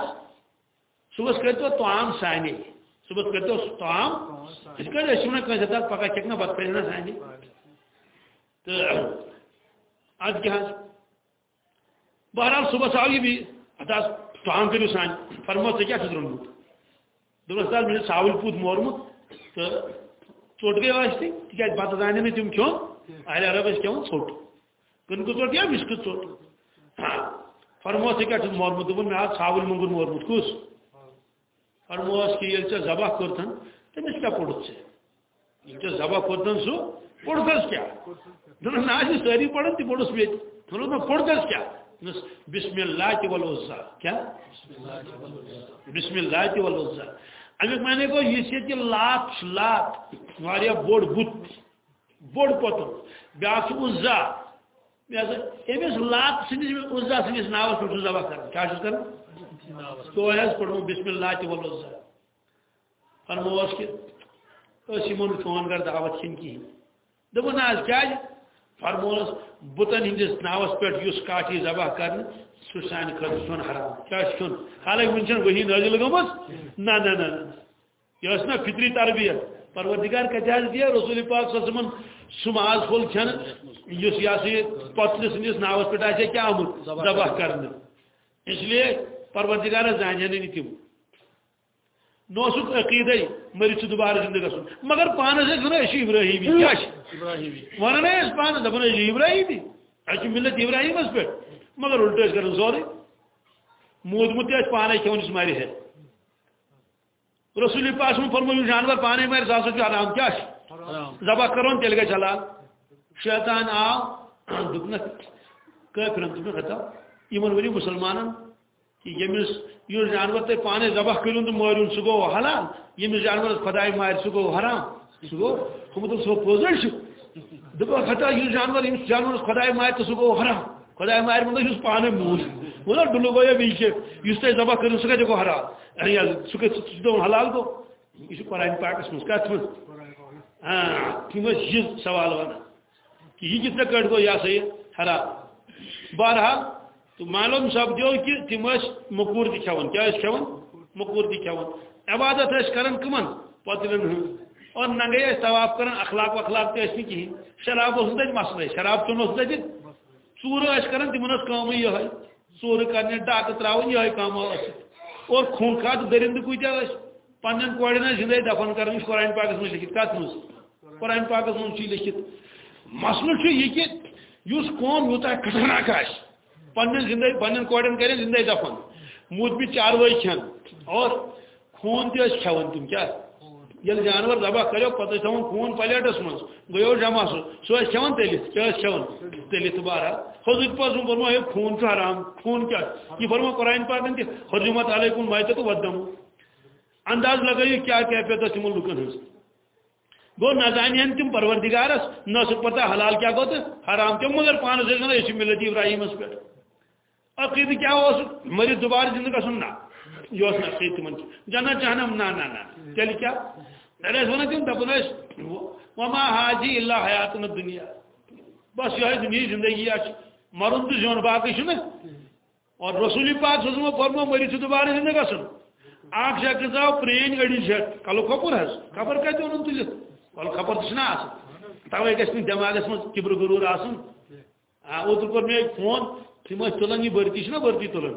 صُبحس کٔرۍتو طعام سانے صُبحس کٔرۍتو طعام یِتھ کٲٹھۍ أسۍ چھِ وَنان کٲنٛسہِ ہتا پگاہ کھٮ۪کھ نا بتہٕ پھٔلۍ سانے تہٕ اَدٕ کیٛاہ حظ بہرحال صُبحس آو یہِ بیٚیہِ اتاس تام کرو سان فرمو ژے کیا چھُ روٚنمُت دوٚپنس تاز مےٚ چھُ ژھاوٕلۍ پوٗت مورمُت تہٕ ژوٚٹ واسطے تِکیٛازِ بَتہٕ زانہِ نہٕ تِم کھیوٚن اہلِ عرب ٲسۍ کھٮ۪وان ژوٚٹ کٕنکہٕ ژوٚٹ یا مِسکہٕ ژوٚٹ فرمو ژے کیٛاہ چھُکھ مورمُت دوٚپُن مےٚ آو ژھاوٕلۍ مونٛگُن فرموس کہِ ییٚلہِ ژےٚ ذبح کوٚرتھن تٔمِس کیٛاہ پوٚرُتھ ژےٚ ییٚلہِ ژےٚ ذبح کوٚرتھن سُہ پوٚرکھس کیٛاہ دوٚپُن نہ چھِ سٲری پَران تہِ پوٚرُس مےٚ تہِ نہ بسم اللہ کی والعزا کیا؟ بسم اللہ کی والعزا امیک معنی کو یہ سے کہ لات لات واریا بوڑ بت بوڑ پتر. بیاکھ عزا امس لات سندس عزا سندس ناوس پہ ذبح کر کیا کر تو حس پڑھو بسم اللہ کی والعزا فرموس کہ اس یمن فون کر دعوت چھن کی؟ دپن آج کیا فرمونس بتن ہندس ناوس پہ اس کاٹی ذبح کر سہ سان خطر چون حرام. کیا چون حالانکہ ون وہی نازل گمت نہ نہ نہ یہ نا فطری تربیت. پروردگار کتہ دیا، رسول پاک صلی اللہ علیہ وسلم سہ ماز پھول کھین اس یہ پتل سندس ناوس پہ آئے، کیا آمت ذبح کرنے اس لیے پروردگار زانہ نہیں تم نوسک عقیدے مری چھ دوبارہ زندہ گھن مگر پانس ون اچھی ابراہیمی۔ کیا ونان اس پانس دپان اچھی ابراہیمی۔ اچھی ملت ابراہیمس پہ مگر الٹ کر سورے مودمت تہ پانے کھون اس مارے ہے؟ رسول پاس فرمو جانور پانے مارے سا سا حرام۔ کیا ذبح کرون تیل گئی چلان شیطان آو دپنک کافرن دپنک خطا یمن ونی مسلمانن یمس یہ جانور تے پانے ذبح کرن تو مارون سہ گو حلال یمس جانور خدای مار سہ گو حرام سہ گو ہم تو سو پوزر چھ دپا خطا یہ جانور یمس جانور خدای مار تو سہ گو حرام. خدای مار من اس پانے موس وہ ڈلو گیا بیچ اس تے ذبح کرن سہ گو حرام. یعنی سہ گو حلال گو یہ قرآن پاکس مز کت مز ہاں تم یہ سوال ون کہ یہ کتنا کٹ گو یہ سا یہ حرام. بہرحال تو معلوم سپدو کہ تم مکور تہ کھان کیا کھان مکور تہ کھان عبادت کران کمن؟ پتلن ہند اور ننگے طواف کران اخلاق وخلاق تہ کہین شراب اس تک مسئلہ شراب چون اس تک ژور کران تمن کم یہ ژور کرنے ڈاک تراؤن یہ کام اور خونخاد درند کتیا پن کورن زندے دفن کرن قرآن پاکس من لکھت۔ کت مز قرآن پاکس من لکھت۔ مسئلہ یہ کہ اس قوم یوتہ خطرناک آس پن زندے پن کوڑن کریں زندے دفن۔ موت بھی چاروئی کھین اور خون تہ کھان تم کیا؟ یل جانور ذبح کرو پتہ تھون خون پلیٹس من گیو جمع سو۔ سو کھان تلت کیا کھان تلت بارہ حضرت پاس فرمو ہے خون تو حرام، خون کیا؟ یہ فرمو قرآن پاک کہ حرمت علیکم مائتہ تو ودم انداز لگائیے کیا کیفیت تم لکن ہز گو نزان تم پروردگارس نہ سک پتہ حلال کیا گو تو حرام کیوں مگر پانس یہ ملت ابراہیمس پہ عقید کیا اس مری دوبارہ زندگی سننا۔ یہ اس عقید تمن جنت جہنم، نا نا نا۔ تیل کیا تیل اس تم دپن اس وما حاجی الا حیاتنا دنیا بس یہ دنیا زندگی اچ مرن تو جون باقی چھنا اور رسول پاک صلی اللہ علیہ وسلم فرمو مری دوبارہ زندگی سن۔ آنکھ شکل زاو پرین اڑی شٹ کلو کپر ہس کپر کتے ونن تل کلو کپر چھنا اس توے گژھن دماغس من کبر غرور آسن۔ اوتر کور میں فون تم تلان یہ برتی برتی تلان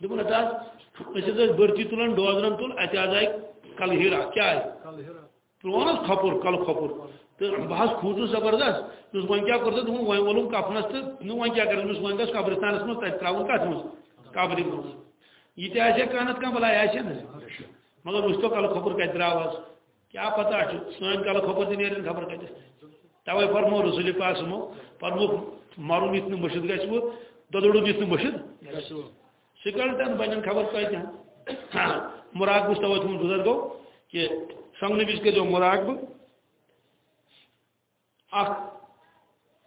دپن اتنا برتی تلان ڈوزرن تل ات آئی کل ہیرا کیا پرون کھپر کل کھپر تو بہت کھوتس زبردست۔ وی کیا کر دن وولم کفنس تو وی کیا کر وی گھس قبرستانس من تر ترا کت مز قبر مز یہ تہ کانت کھانا بلایا آسے نا مگر وچ تو کل کھپر کت درا کیا پتہ سن کل کھپر تہ نیرن خبر کتس توے فرمو رسول پاک سمو فرمو مرن یت مشد گھس جس نے مشد سکلٹن بنن خبر کہتے ہیں مراقب اس طوت ہوں بزرگو کہ سنگنے بیچ کے جو مراقب اخ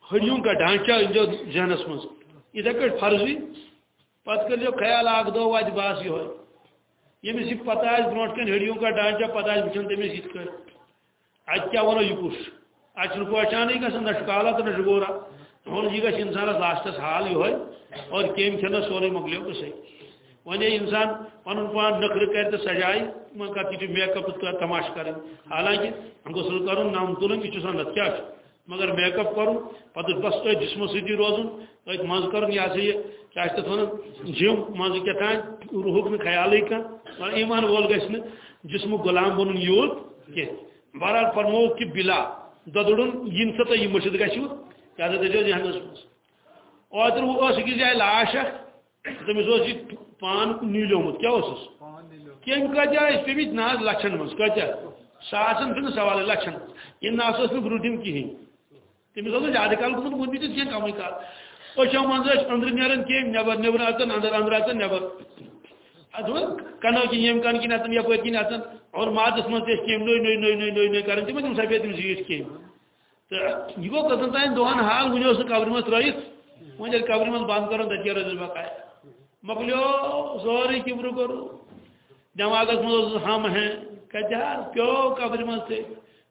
ہڑیوں کا ڈھانچہ جو ذہنس مز ادھر کٹ فرضی پتہ کر جو خیال آگ دو وات باس یہ یمس یہ پتہ آس برو کن ہڑیوں کا ڈھانچہ پتہ آس بچن تمس یہ کر۔ ات کیا ونو یہ کس ات اچانک گھن نہ کالا تو نہ گورا ہوں یہ گھر انسانس لاسٹس حال یہ اور کیم کھانا سورے مکلیو تو صحیح۔ ون انسان پن پان نخر کر سجائے کت میک اپ تماش کر حالانکہ غسل کر نم تلن یہ سن کیا۔ مگر میک اپ کر پتہ بس تھی جسم سی روزن تھی مز کر یہ سا یہ کیا ون جم مز کتان روحک نا خیال کھانا ایمان وول گھن جسم غلام بن یوت کی بہرحال فرمو کہ بلا ددڑن ین سا تھی مشد گھو کیا دجو ذہنس اوتر اس جائے لاش تمس یہ پان نیلیومت کیا اس کم کتیا پیمت نا لچھن مز کتیا ساسن سوال لچھن یہ نا بروٹم کہین تمس زیادہ کال گوت مودی تو کم کال أچھو مز اندر نیران کم نبر نبر اچان اندر اندر اچان نبر اچان یپر کن اچان اور مازس مز کم نئی نئی نئی نئی نئی نئی کران تم سفید تم کم تو یہ گو کتن تین دہن حال ونو قبر مز ترت وۄنۍ ییٚلہِ قبرِ منٛز بنٛد کَرُن تَتہِ کیٛاہ روزِ بقایا مۄکلیو سورُے کِبرٕ کوٚر دٮ۪ماغس منٛز اوس ہم ہیں کَتہِ حظ پیوٚو قبرِ منٛز تہِ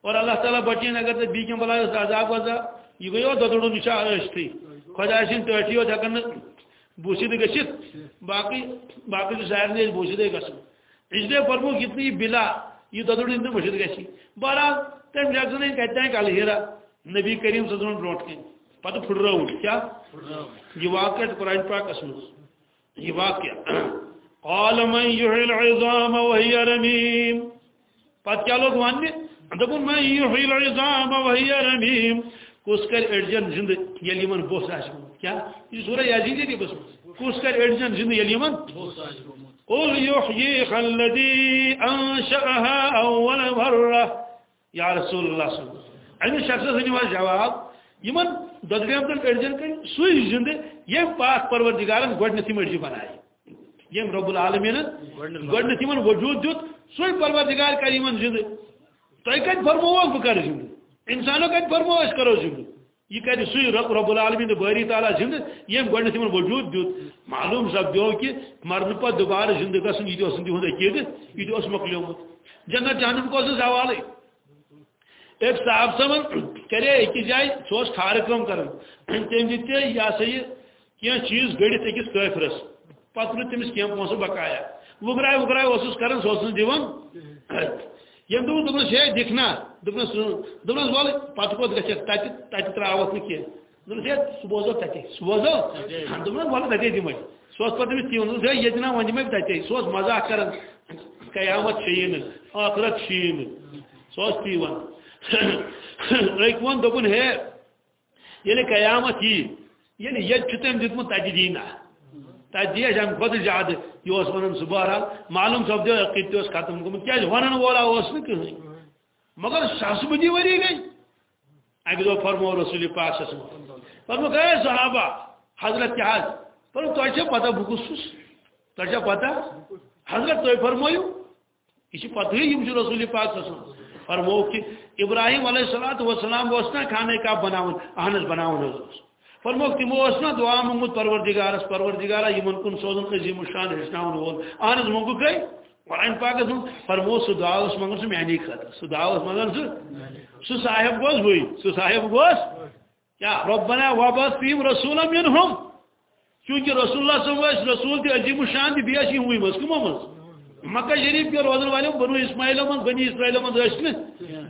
اور اللہ تعالیٰ بچین اگر ژےٚ بیٚیہِ کینٛہہ بلاے اوس عذاب وذاب یہِ گٔیو دۄدڑُن یہِ چھُ ٲسۍتھٕے خۄداے سٕنٛدۍ ٹٲٹھی یوت ہٮ۪کان نہٕ بوٗسِتھ گٔژھِتھ باقٕے باقٕے چھُ سارنٕے أسۍ بوٗسِتھٕے گژھُن اِسلیے یہِ یہ ددڑ ان مشد گی بہرحال تم جگہ کتان کل ہیرا نبی کریم صلی اللہ علیہ وسلم برونٹ کن پتہ پھڑرو کیا؟ یہ واقعہ قرآن پاکس مز یہ واقعہ۔ قال من يحيي العظام وهي رميم پتہ کیا لوگ ونہ دپن من يحيي العظام وهي رميم کس کر اڑجن زند یل یمن بوس آس کیا؟ یہ سورہ یزید دی بس۔ کس کر اڑجن زند یل یمن بوس آس قل يحييها الذي انشأها اول مره یا رسول اللہ صلی اللہ علیہ وسلم۔ امس شخص سنو جواب یمن ددریم تن اڑجن کن سوی زند یم پاک پروردگارن گڈنتھی مرجی بنائے یم رب العالمین گڈنتھ یمن وجود دیت سوی پروردگار کر یمن زند تہ کت فرمو بہ کر زند انسانو کت فرمو اس کرو زند یہ کر سوی رب رب العالمین باری تعالی زند یم گڈنتھ یمن وجود دیت معلوم سپدو کہ مرن پہ دوبارہ زند گھن یہ سند عقید یہ مکلیومت جنت جہنم کو حوالے ایک صاحب سمن کرے ایک جائے سوس کھار کم کرن تم دیتے یہ سا یہ کیا چیز گڑت اکس قافرس پتہ رو تمس کی پونسہ بقایا۔ وگرائے وگرائے اس کران سوس دیوان یم دو دبنس ہے دکھنا دبنس دبنس بول پتہ کوت گچھ تت تت تراوت نہ کی دبنس ہے سبوزو تتے سبوزو دبنس بول تتے دمے سوس پتہ تمس تی ون ہے یتنا ون دمے تتے سوس مزاق کران قیامت چین آخرت چین سوس تی ون ایک ون دپن ہے یعنی قیامت یہ یعنی یہ تم دتمت تجہ دینا تجہ دی ام کھت زیادہ یہ ون سہ بہرحال معلوم سپدو عقید تہ ختم گومت کیا ونن وولا اس نا کہین مگر ساس بدی وری گئی اکہ دہ فرمو رسول پاک فرمو گئے صحابہ حضرت کیا فرمو تہ پتہ بہ کس تہ پتہ حضرت تھی فرمو یہ پتہ یہ رسول پاک فرمو کہ ابراہیم علیہ السلام وسلام نا کھانے کا بناون اہنس بناون فرمو تمو نا دعا منگت پروردگارس پروردگارا یمن کن سوزن عظیم الشان ہچناون وول اہنس منگو گئی قرآن پاک فرمو سہ دعا اس منگن سہ میانی خاطر سہ دعا اس منگن سہ سہ صاحب گوس وہی سہ صاحب گوس کیا ربنا وابس فیم رسولا منہم۔ چونکہ رسول اللہ صلی اللہ علیہ وسلم رسول تی عظیم الشان دی بیاسی ہوئی مز کمو مز مکہ شریف کے روزن والے بنو اسماعیل من بنی اسرائیل من ٲسۍ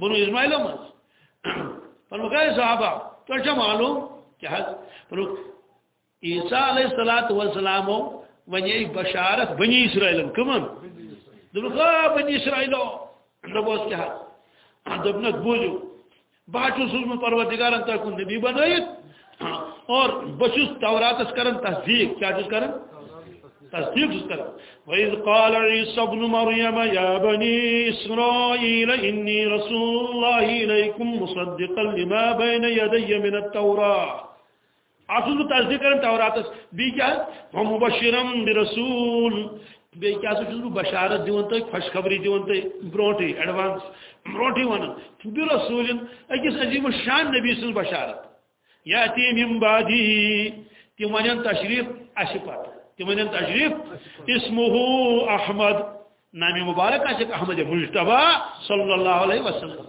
بنو اسماعیل من فرمو کہ صحابہ تو کیا معلوم کیا ہے فرمو عیسیٰ علیہ الصلوۃ والسلام ونی بشارت بنی اسرائیل کمن دلکا بنی اسرائیل دبوس کیا دبنت بوجو بہت سوزمت پروردگارن تہ کن نبی بنائت اور بچس توراتس کرن تصدیق کیا چیز کرن؟ تصدیق کر وَإِذْ قَالَ عِيسَى ابْنُ مَرْيَمَ، يَا بَنِي إِسْرَائِيلَ، إِنِّي رَسُولُ اللَّهِ إِلَيْكُمْ مُصَدِّقًا لِمَا بَيْنَ يَدَيَّ مِنَ التَّوْرَاةِ. اصل کو تصدیق کرن تورات اس۔ بی کیا ہم مبشرم برسول. بی کیا سو بشارت دیون تو خوشخبری دیون تو بروٹی ایڈوانس بروٹی ون۔ برسول اکس عظیم شان نبی سن بشارت۔ یاتی من بعدی تم ونن تشریف اشپت تم تمہیں تشریف اسمہ احمد نامی مبارک آشک احمد مجتبہ صلی اللہ علیہ وسلم۔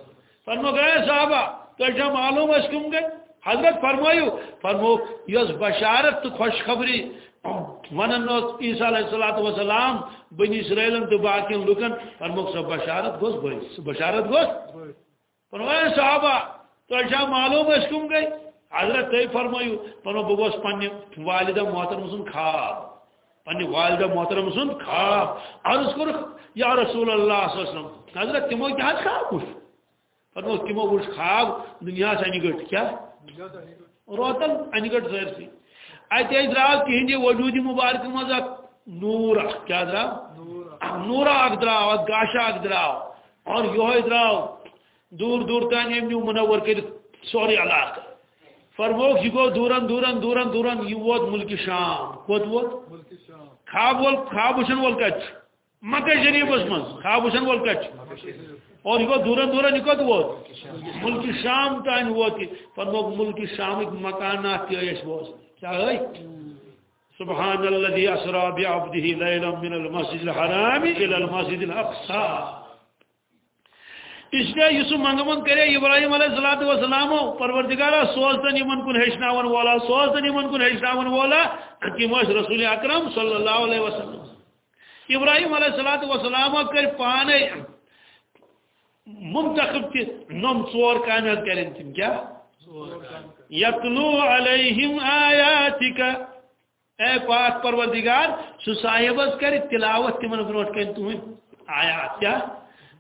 فرمو گئے صحابہ تو جا معلوم اس کم گئے حضرت فرمائیو فرمو یس بشارت تو خوشخبری۔ ونن عیسیٰ علیہ السلام بنی اسرائیلن تو باقی لکن فرمو سب بشارت گوس بھئی بشارت گوس فرمائے صحابہ تو جا معلوم اس کم گئے حضرت تی فرمائیو فرمو بگوس پنی والدہ محترم سن خواب پنہ والدہ محترم سن خواب عرض کور یا رسول اللہ صلی اللہ علیہ وسلم، حضرت تمو کیا خواب وچ فرمو تمو وچ خواب دنیا سے انگٹ کیا؟ روتن انگٹ زہر سی۔ ایتے درا کہندی وجود مبارک مز نور کیا درا نور اک درا گاشا اک درا اور یہ درا دور دور تان یم منور کر سوری علاقہ فرموک یہ گو دورن دورن دورن دورن، یہ ووت ملک شام۔ کوت ووت خواب وول خواب وچن وول کچ مکہ شریفس من خواب وچن وول کچ اور یہ دورن دورن یہ کت ووت. ملک شام تان ووت فرموک ملک شام مکانات تہ اس ووت. کیا ہے سبحان الذي اسرا بعبده ليلا من المسجد الحرام الى المسجد الاقصى اس لیے یہ منگمن کرے، ابراہیم علیہ السلام وسلام پروردگارا سوزتن یمن کن ہیچناون والا سوزتن یمن کن ہیچناون والا، حکیم رسول اکرم صلی اللہ علیہ وسلم۔ ابراہیم علیہ السلام وسلام کر پانے منتخب تہ نم ٹور کام کریں تم کیا؟ یتلو علیہم آیاتک اے پاک پروردگار، سو صاحب کر تلاوت تمن برونٹ کن تہن آیات کیا؟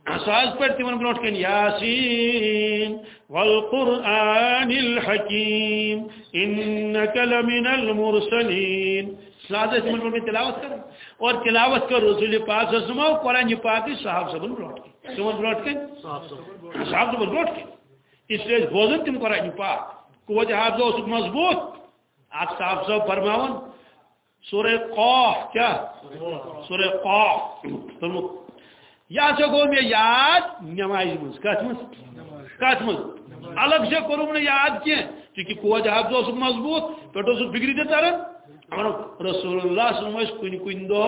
ساز پر تمن برونٹ کن یاسین والقرآن الحکیم انک لمن المرسلین۔ ساز تمن برونٹ تلاوت کر اور تلاوت کر رسول پاک سمو قرآن پاک صاحب صاحب برونٹ کن تمن برونٹ کن صاحب صاحب برونٹ کن اس لیے بوزن تم قرآن پاک کوج حافظ اس مضبوط۔ آپ صاحب صاحب فرماون سورہ قاف کیا؟ سورہ قاف۔ یا سے گو میں یاد نماز مز کت مز کت مز الگ سے کروں نے یاد کی چونکہ کوج حافظ اس مضبوط پٹو سو فکری دے ترن رسول اللہ صلی اللہ علیہ وسلم کن کن دو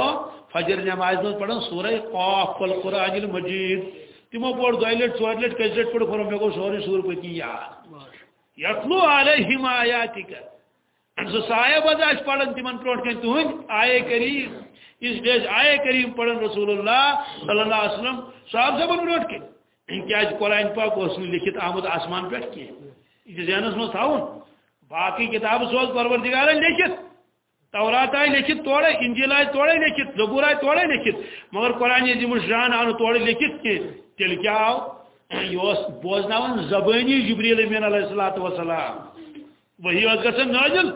فجر نماز مز پڑھن، سورہ قاف القرآن المجید. تمو پور دو لٹ ژور لٹ کس لٹ پڑھ پھر مے گو سورے سور پتی یاد. یتلو علیہم آیاتک. سو سایہ بز آس پڑھن تمن پروٹ کن تہن آئے کریم. اس ڈیز آئے کریم پڑھن رسول اللہ صلی اللہ علیہ وسلم صاحب زبان پروٹ کن کیا قرآن پاک اس نے لکھت آمد آسمان پہ کی یہ ذہنس مز تھاون باقی کتاب سوز پروردگار لکھت تورات آئی لکھت توڑے، انجیل آئی توڑے لکھت زبور آئی توڑے لکھت مگر قرآن عظیم الشان آنو توڑے لکھت کی تیل کیا آو یہ بوزناون زبانی جبریل امین علیہ الصلوۃ والسلام وہی اس گسن نازل۔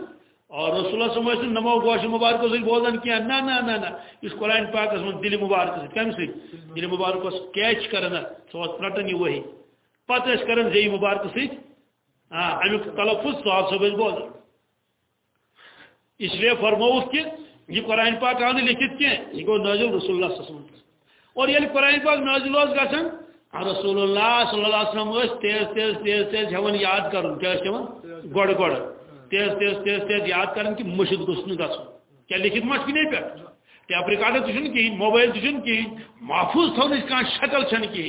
اور رسول اللہ صلی اللہ علیہ وسلم نمو گوش مبارک سے بولن کیا نہ نہ نہ نہ اس قرآن پاک اس دل مبارک سے کم سے دل مبارک اس کیچ کرنا، سو پرٹن یہ وہی۔ پتہ اس کرن زی مبارک سے ہاں امیک تلفظ صاحب سے بول اس لیے فرماؤ کہ یہ قرآن پاک آنے لکھت کیا یہ گو نازل رسول اللہ صلی اللہ علیہ وسلم۔ اور یہ قرآن پاک نازل اس گسن رسول اللہ صلی اللہ علیہ وسلم اس تیز تیز تیز تیز ہون یاد کرن۔ کیا اس ہون گڑ گڑ۔ تیز تیز تیز تیز یاد کرن کہ مشد گسن گسن کیا لکھت مش نہیں پہ ٹیپ ریکارڈر تشن کی، موبائل تشن کی، محفوظ تھون اس کا شکل چھن کی۔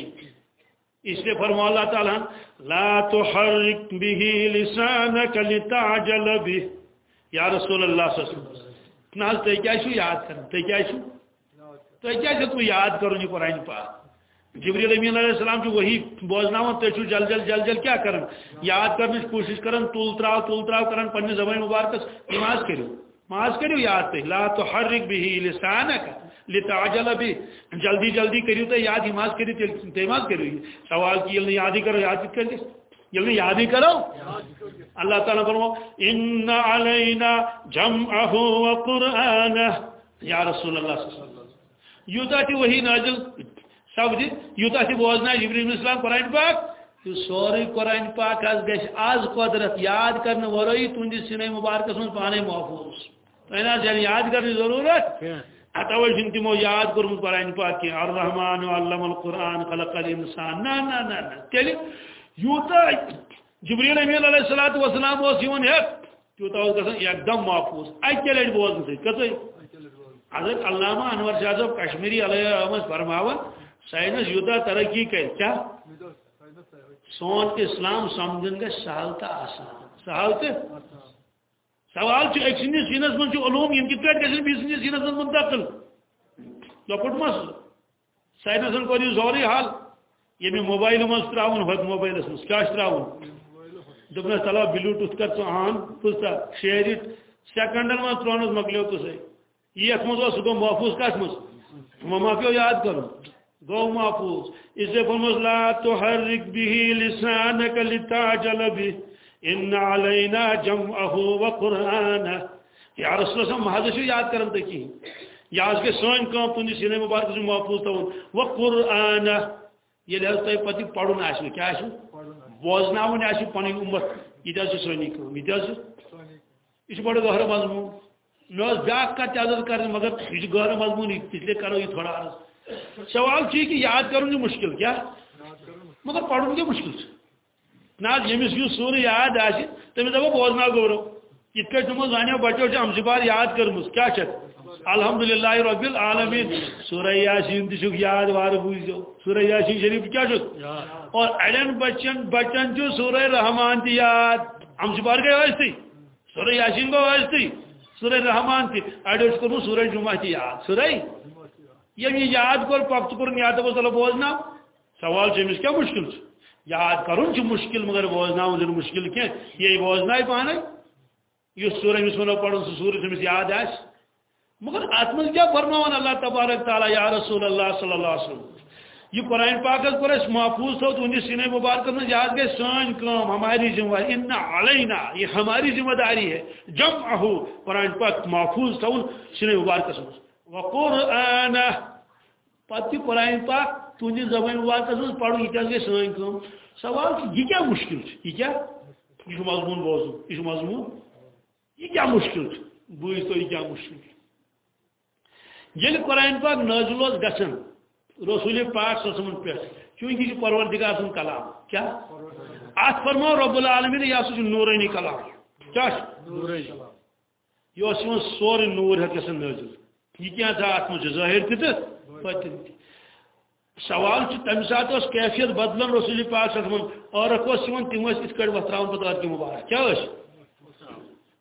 اس لیے فرما اللہ تعالیٰ، لا تحرک به لسانك لتعجل به یا رسول اللہ صلی اللہ علیہ وسلم ناز تو کیا شو یاد کرن تو کیا شو تو کیا چھو تو یاد کرو یہ قرآن پاک۔ جبریل امین علیہ السلام جو وہی بوزنا تو چھو جل جل جل جل کیا کرن؟ یاد کرنے کوشش کرن تول تراو تول تراو کرن پنی زبان مبارکس نماز کرو نماز کرو یاد تے، لا تو حرک بھی لسانک لتعجل بھی جلدی جلدی کریو تو یاد، نماز کری تے نماز کرو سوال کی، یلنی یاد ہی کرو، یاد کر دے یلنی یاد ہی کرو؟ اللہ تعالیٰ فرمو ان علینا جمعہ و قرآنہ. یا رسول اللہ صلی اللہ علیہ وسلم یوتا تھی وہی نازل سپدی یوتا تھی بوزنا جبریل اسلام قرآن پاک؟ تو سوری قرآن پاک آز گش آز قدرت یاد کرنے ورائی تندی سنے مبارکس من پانے محفوظ. تو اینا جن یاد کرنے ضرورت؟ اتوال جن تیمو یاد کرم قرآن پاک کی الرحمن علم القرآن خلق الانسان. نا نا نا نا. تیلی یوتا جبریل امین علیہ السلام وہ سیون ہے یوتا وہ کسن ایک دم محفوظ. اکی لیٹ بوزن سے کسوئی حضرت علامہ انور شاہ صاحب کشمیری علیہ رحمت فرماون سائنس یوتا ترقی کر کیا سون اسلام سمجھن گا سہل تو آسان۔ سہل تو سوال ایک سندس سینس من علوم یم کت پہ گھن بیس سندس سینس من منتقل لۄکُٹ مس۔ ساینسن کوٚر یہِ سورُے حل ییٚمہِ موبایل منٛز ترٛاوُن ہۄتھ موبایلس منٛز کیٛاہ چھُ ترٛاوُن؟ دوٚپنس تلا بلوٗٹُتھ کر ژٕ آن بوٗزتھا شیرِتھ سیکنڈن منٛز ترٛونس مۄکلیو تہٕ یہ مز سہ محفوظ کت مز مما پیو یاد کر گو محفوظ اس لیے لا تحرک به لسانك لتعجل به ان علينا جمعه وقرانه یا رسول اللہ محض شو یاد کرن تو کی یا اس کے سوئن کام تن سینے مبارک سے محفوظ تو و قران یہ لہذا تو پتی پڑھن آسو کیا آشو آسو بوزناون آسو پنی امت یہ دس سونی کام یہ دس اس بڑے گہرا مضمون مے بیاق کت عزت کر مگر یہ غیر مضمون اس لیے کرو یہ تھوڑا عرض سوال چی کہ یاد کروں یہ مشکل کیا؟ مگر پڑھن کیا مشکل نا یمس یہ سور یاد آ تمہیں دپو بوزنا گورو ات پہ تمو زانو بچو امس بار یاد کرمس کیا الحمدللہ رب العالمین۔ سورہ یاسین تک یاد وار بوزو سورہ یاسین شریف کیا اور اڑین بچن بچن چھ سورہ رحمان تی یاد۔ امس بار گئی واسطے۔ سورہ یاسین گو واسطے۔ سورہ رحمان تھی اڑے کور سورہ جمعہ تھی یاد۔ سورہ یم یہ یاد کور پک کور یاد کو چلو بوزنا، سوال چمس کیا مشکل یاد کرن چھ مشکل، مگر بوزن مشکل کی یہ بوزن پانے اس سورہ مس ونو پڑھن سہ سورہ تمس یاد آس مگر ات من کیا فرماون اللہ تبارک تعالی، یا رسول اللہ صلی اللہ علیہ وسلم۔ یہ قرآن پاک کور اس محفوظ تھو تہندس سینے مبارک میں یاد گئے سان کام، ہماری ذمہ داری ان علینا، یہ ہماری ذمہ داری ہے۔ جمع قرآن پاک محفوظ تھو سینے مبارک میں وقرآن پتہ قرآن پاک تہندس زبان مبارک من پڑھو یہ گئے سان کام سوال یہ کیا مشکل یہ کیا؟ یہ مضمون بوزو یہ مضمون؟ یہ کیا مشکل بوز تو یہ کیا مشکل یل قرآن پاک نازل گھن رسول پاک سسمن پہ چونکہ یہ پروردگار سن کلام. کیا؟ ات فرمو رب العالمین یہ سا نورانی کلام. کیا؟ یہ سور نور ہے گھن نازل. یہ کیا تھا ات مجھے ظاہر تہ پتن سوال تمہ سات کیفیت بدلن رسول جی پاک سسمن اور رکھو سون تم ات کٹ وتران پتہ کی مبارک۔ کیا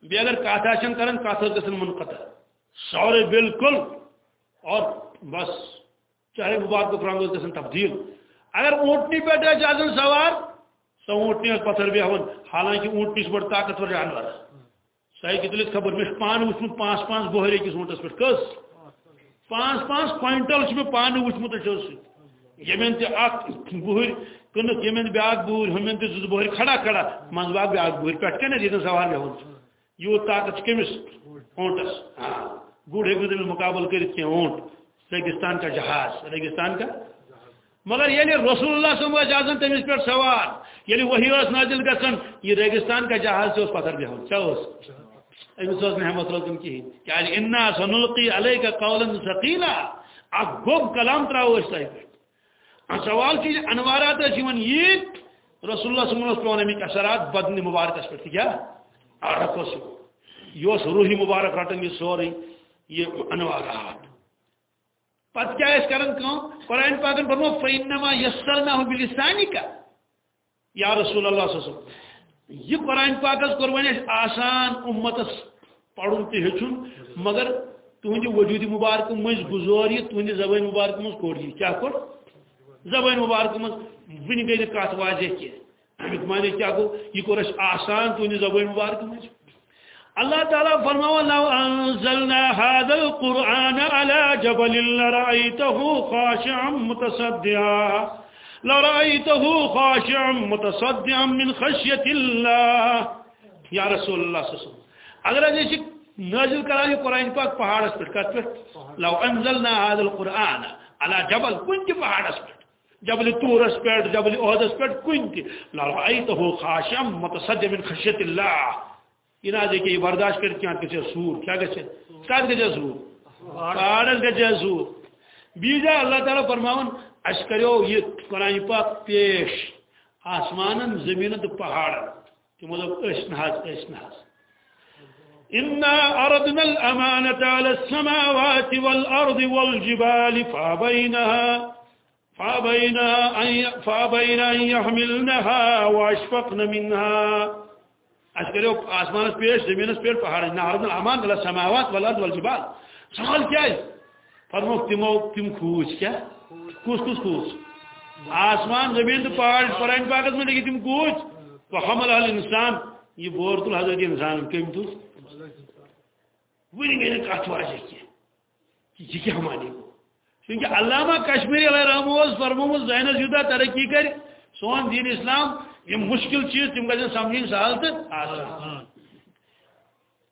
بی اگر کت کران کت گھن منقطع۔ سورے بالکل، اور بس، چاہے مبارک رنگ گھن تبدیل۔ اگر اونٹنی پہ آزن سوار، سو اونٹنی پتھر بیہون حالانکہ اونٹنی سے بڑھ طاقتور جانور سہ کی خبر مجھے پان وچمت پانچ پانچ بہر اکس اونٹس پہ کس؟ پانچ پانچ کوئنٹل میں پان وچمت یمن تہ بہر کنک یمن بیاکھ بہر، ہمن تہ زٕ بہر کھڑا کھڑا۔ منز باغ بیاکھ بہر پٮ۪ٹھ کَنہِ ییٚتٮ۪ن سوار بیہون یوت طاقت کمس؟ اونٹس۔ ہاں۔ گڑ ہوں تم مقابل کرت اونٹ۔ ریگستان کا جہاز، ریگستان کا۔ مگر یعنی رسول اللہ صلی اللہ علیہ وسلم تمس پہ سوار۔ یعنی وہی اس نازل گھن یہ ریگستان کا جہاز سے پتھر بہن کیا امس نحمت روزن کہین کیا انا سنلقی علیہ کا قولا ثقیلا۔ اک گوب کلام تراو اس تہ پہ سوال کی انوارات جی یہ رسول اللہ صلی اللہ علیہ وسلم امیک اثرات بدن مبارک پہ کیا؟ عرفس یہ روحی مبارک رٹن یہ سوری، یہ انوارات۔ پتہ کیا اس کرن کم قرآن پاکن فرمو فینما یسرناہ بلسانی کا یا رسول اللہ صلی اللہ علیہ وسلم یہ قرآن پاکس کور ون آسان امتس پڑھن تہ ہچن مگر تہندِ وجود مبارک مز گزور یہ، تہندِ زبان مبارک مز کوڑ یہ۔ کیا کوڑ زبان مبارک مز ون گئی کت واضح کی امیک معنی کیا گو یہ کور آسان تو زبان مبارک میں اللہ تعالیٰ فرماو لو انزلنا هذا القرآن على جبل لرأيته خاشعا متصدعا۔ لرأيته خاشعا متصدعا من خشية الله. یا رسول اللہ صلی اللہ علیہ وسلم اگر ایسے نازل کرا یہ قرآن پاک پہاڑ اس پر کہتے لو انزلنا هذا القرآن على جبل كنت پہاڑ اس پر؟ جبل تورس پہ جبل عہدس پہ کن تہ لرائیتہ خاشم متصد من خشیت اللہ یہ نہ دیکھیں یہ برداشت کر کیا سور کیا کت گھے سور پہاڑس گھے سور بیجا اللہ تعالیٰ فرماون اش کریو یہ قرآن پاک پیش. آسمانن زمینن تو پہاڑن. کہ مطلب اش نحاس اش نحاس إنا أردنا الأمانة على السماوات والأرض والجبال فأبينها فأبينا أن فأبين أن يحملنها وأشفقن منها. أشكريو آسمان سبيش زمين سبيش بحر إن عرضنا الأمان على السماوات والأرض والجبال. سؤال كاي فرمو تمو تم كوش كا کس کس کھوج آسمان، زمین تو پہاڑ قرآن پاکت میں لگی تم کھوج تو حمل الانسان یہ بورت الحضرت انسان کم تو ونی گئی کت واجہ کیا۔ یہ کیا مانی کو؟ کیونکہ علامہ کشمیری علیہ رحم فرمومت ذہنس یوتہ ترقی کر سون دین اسلام، یہ مشکل چیز تم گھن سمجھن سہل تو آسان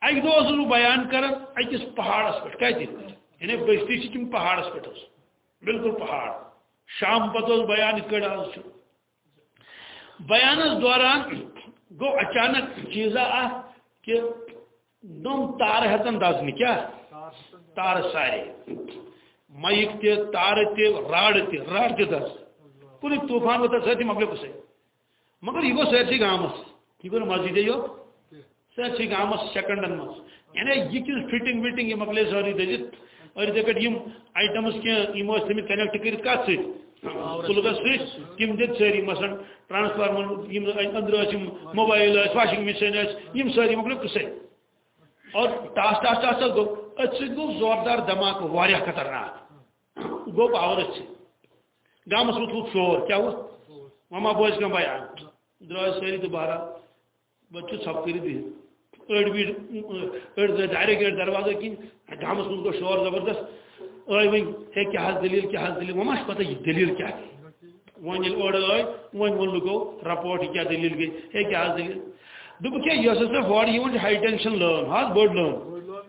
اکہ دہ بیان کر اکس پہاڑس پہ کت یعنی بستی تم پہاڑس پہ بالکل پہاڑ۔ شام پتہ بیان کڑ آج بیانس دوران گو اچانک چیزا کہ دم تار ہتن دزن کیا؟ تار سارے۔ مائک تہ تار تہ راڑ تہ راڑ دس۔ کن طوفان وتا سر مکلے کسے مگر یہ گو سرسی گامس یہ گو مسجد یو؟ سرسی گامس سیکنڈن مس یعنی یہ چیز فٹنگ وٹنگ یہ مکلے ساری دزت اور دکٹ یم آئٹمس کی یم تم کنیکٹ کرت کت پلگس سی تم دت ساری مثلا ٹرانسفارمر یم اندر اس موبائل اس واشنگ مشین اس یم ساری مکلے کسے اور ٹاس ٹاس ٹاس گو ات سو زوردار دماغ واریاہ خطرناک۔ گو پاور سے گامس ووت شور کیا ووت مما بوز کم بیان۔ درائے ساری تو بارہ بچو چھپ کری دی اڑ بھی اڑ ڈائریکٹ گیٹ دروازہ کن گامس من کو شور زبردست۔ اے ون ہے، کیا حس دلیل، کیا حس دلیل؟ مما پتہ یہ دلیل کیا ہے؟ ون یل اڑ اے ون ون لگو رپورٹ کیا دلیل گئی ہے کیا حس دلیل؟ دب کیا یہ سے فوڈ یہ ہائی ٹینشن لون ہاں بڑ لون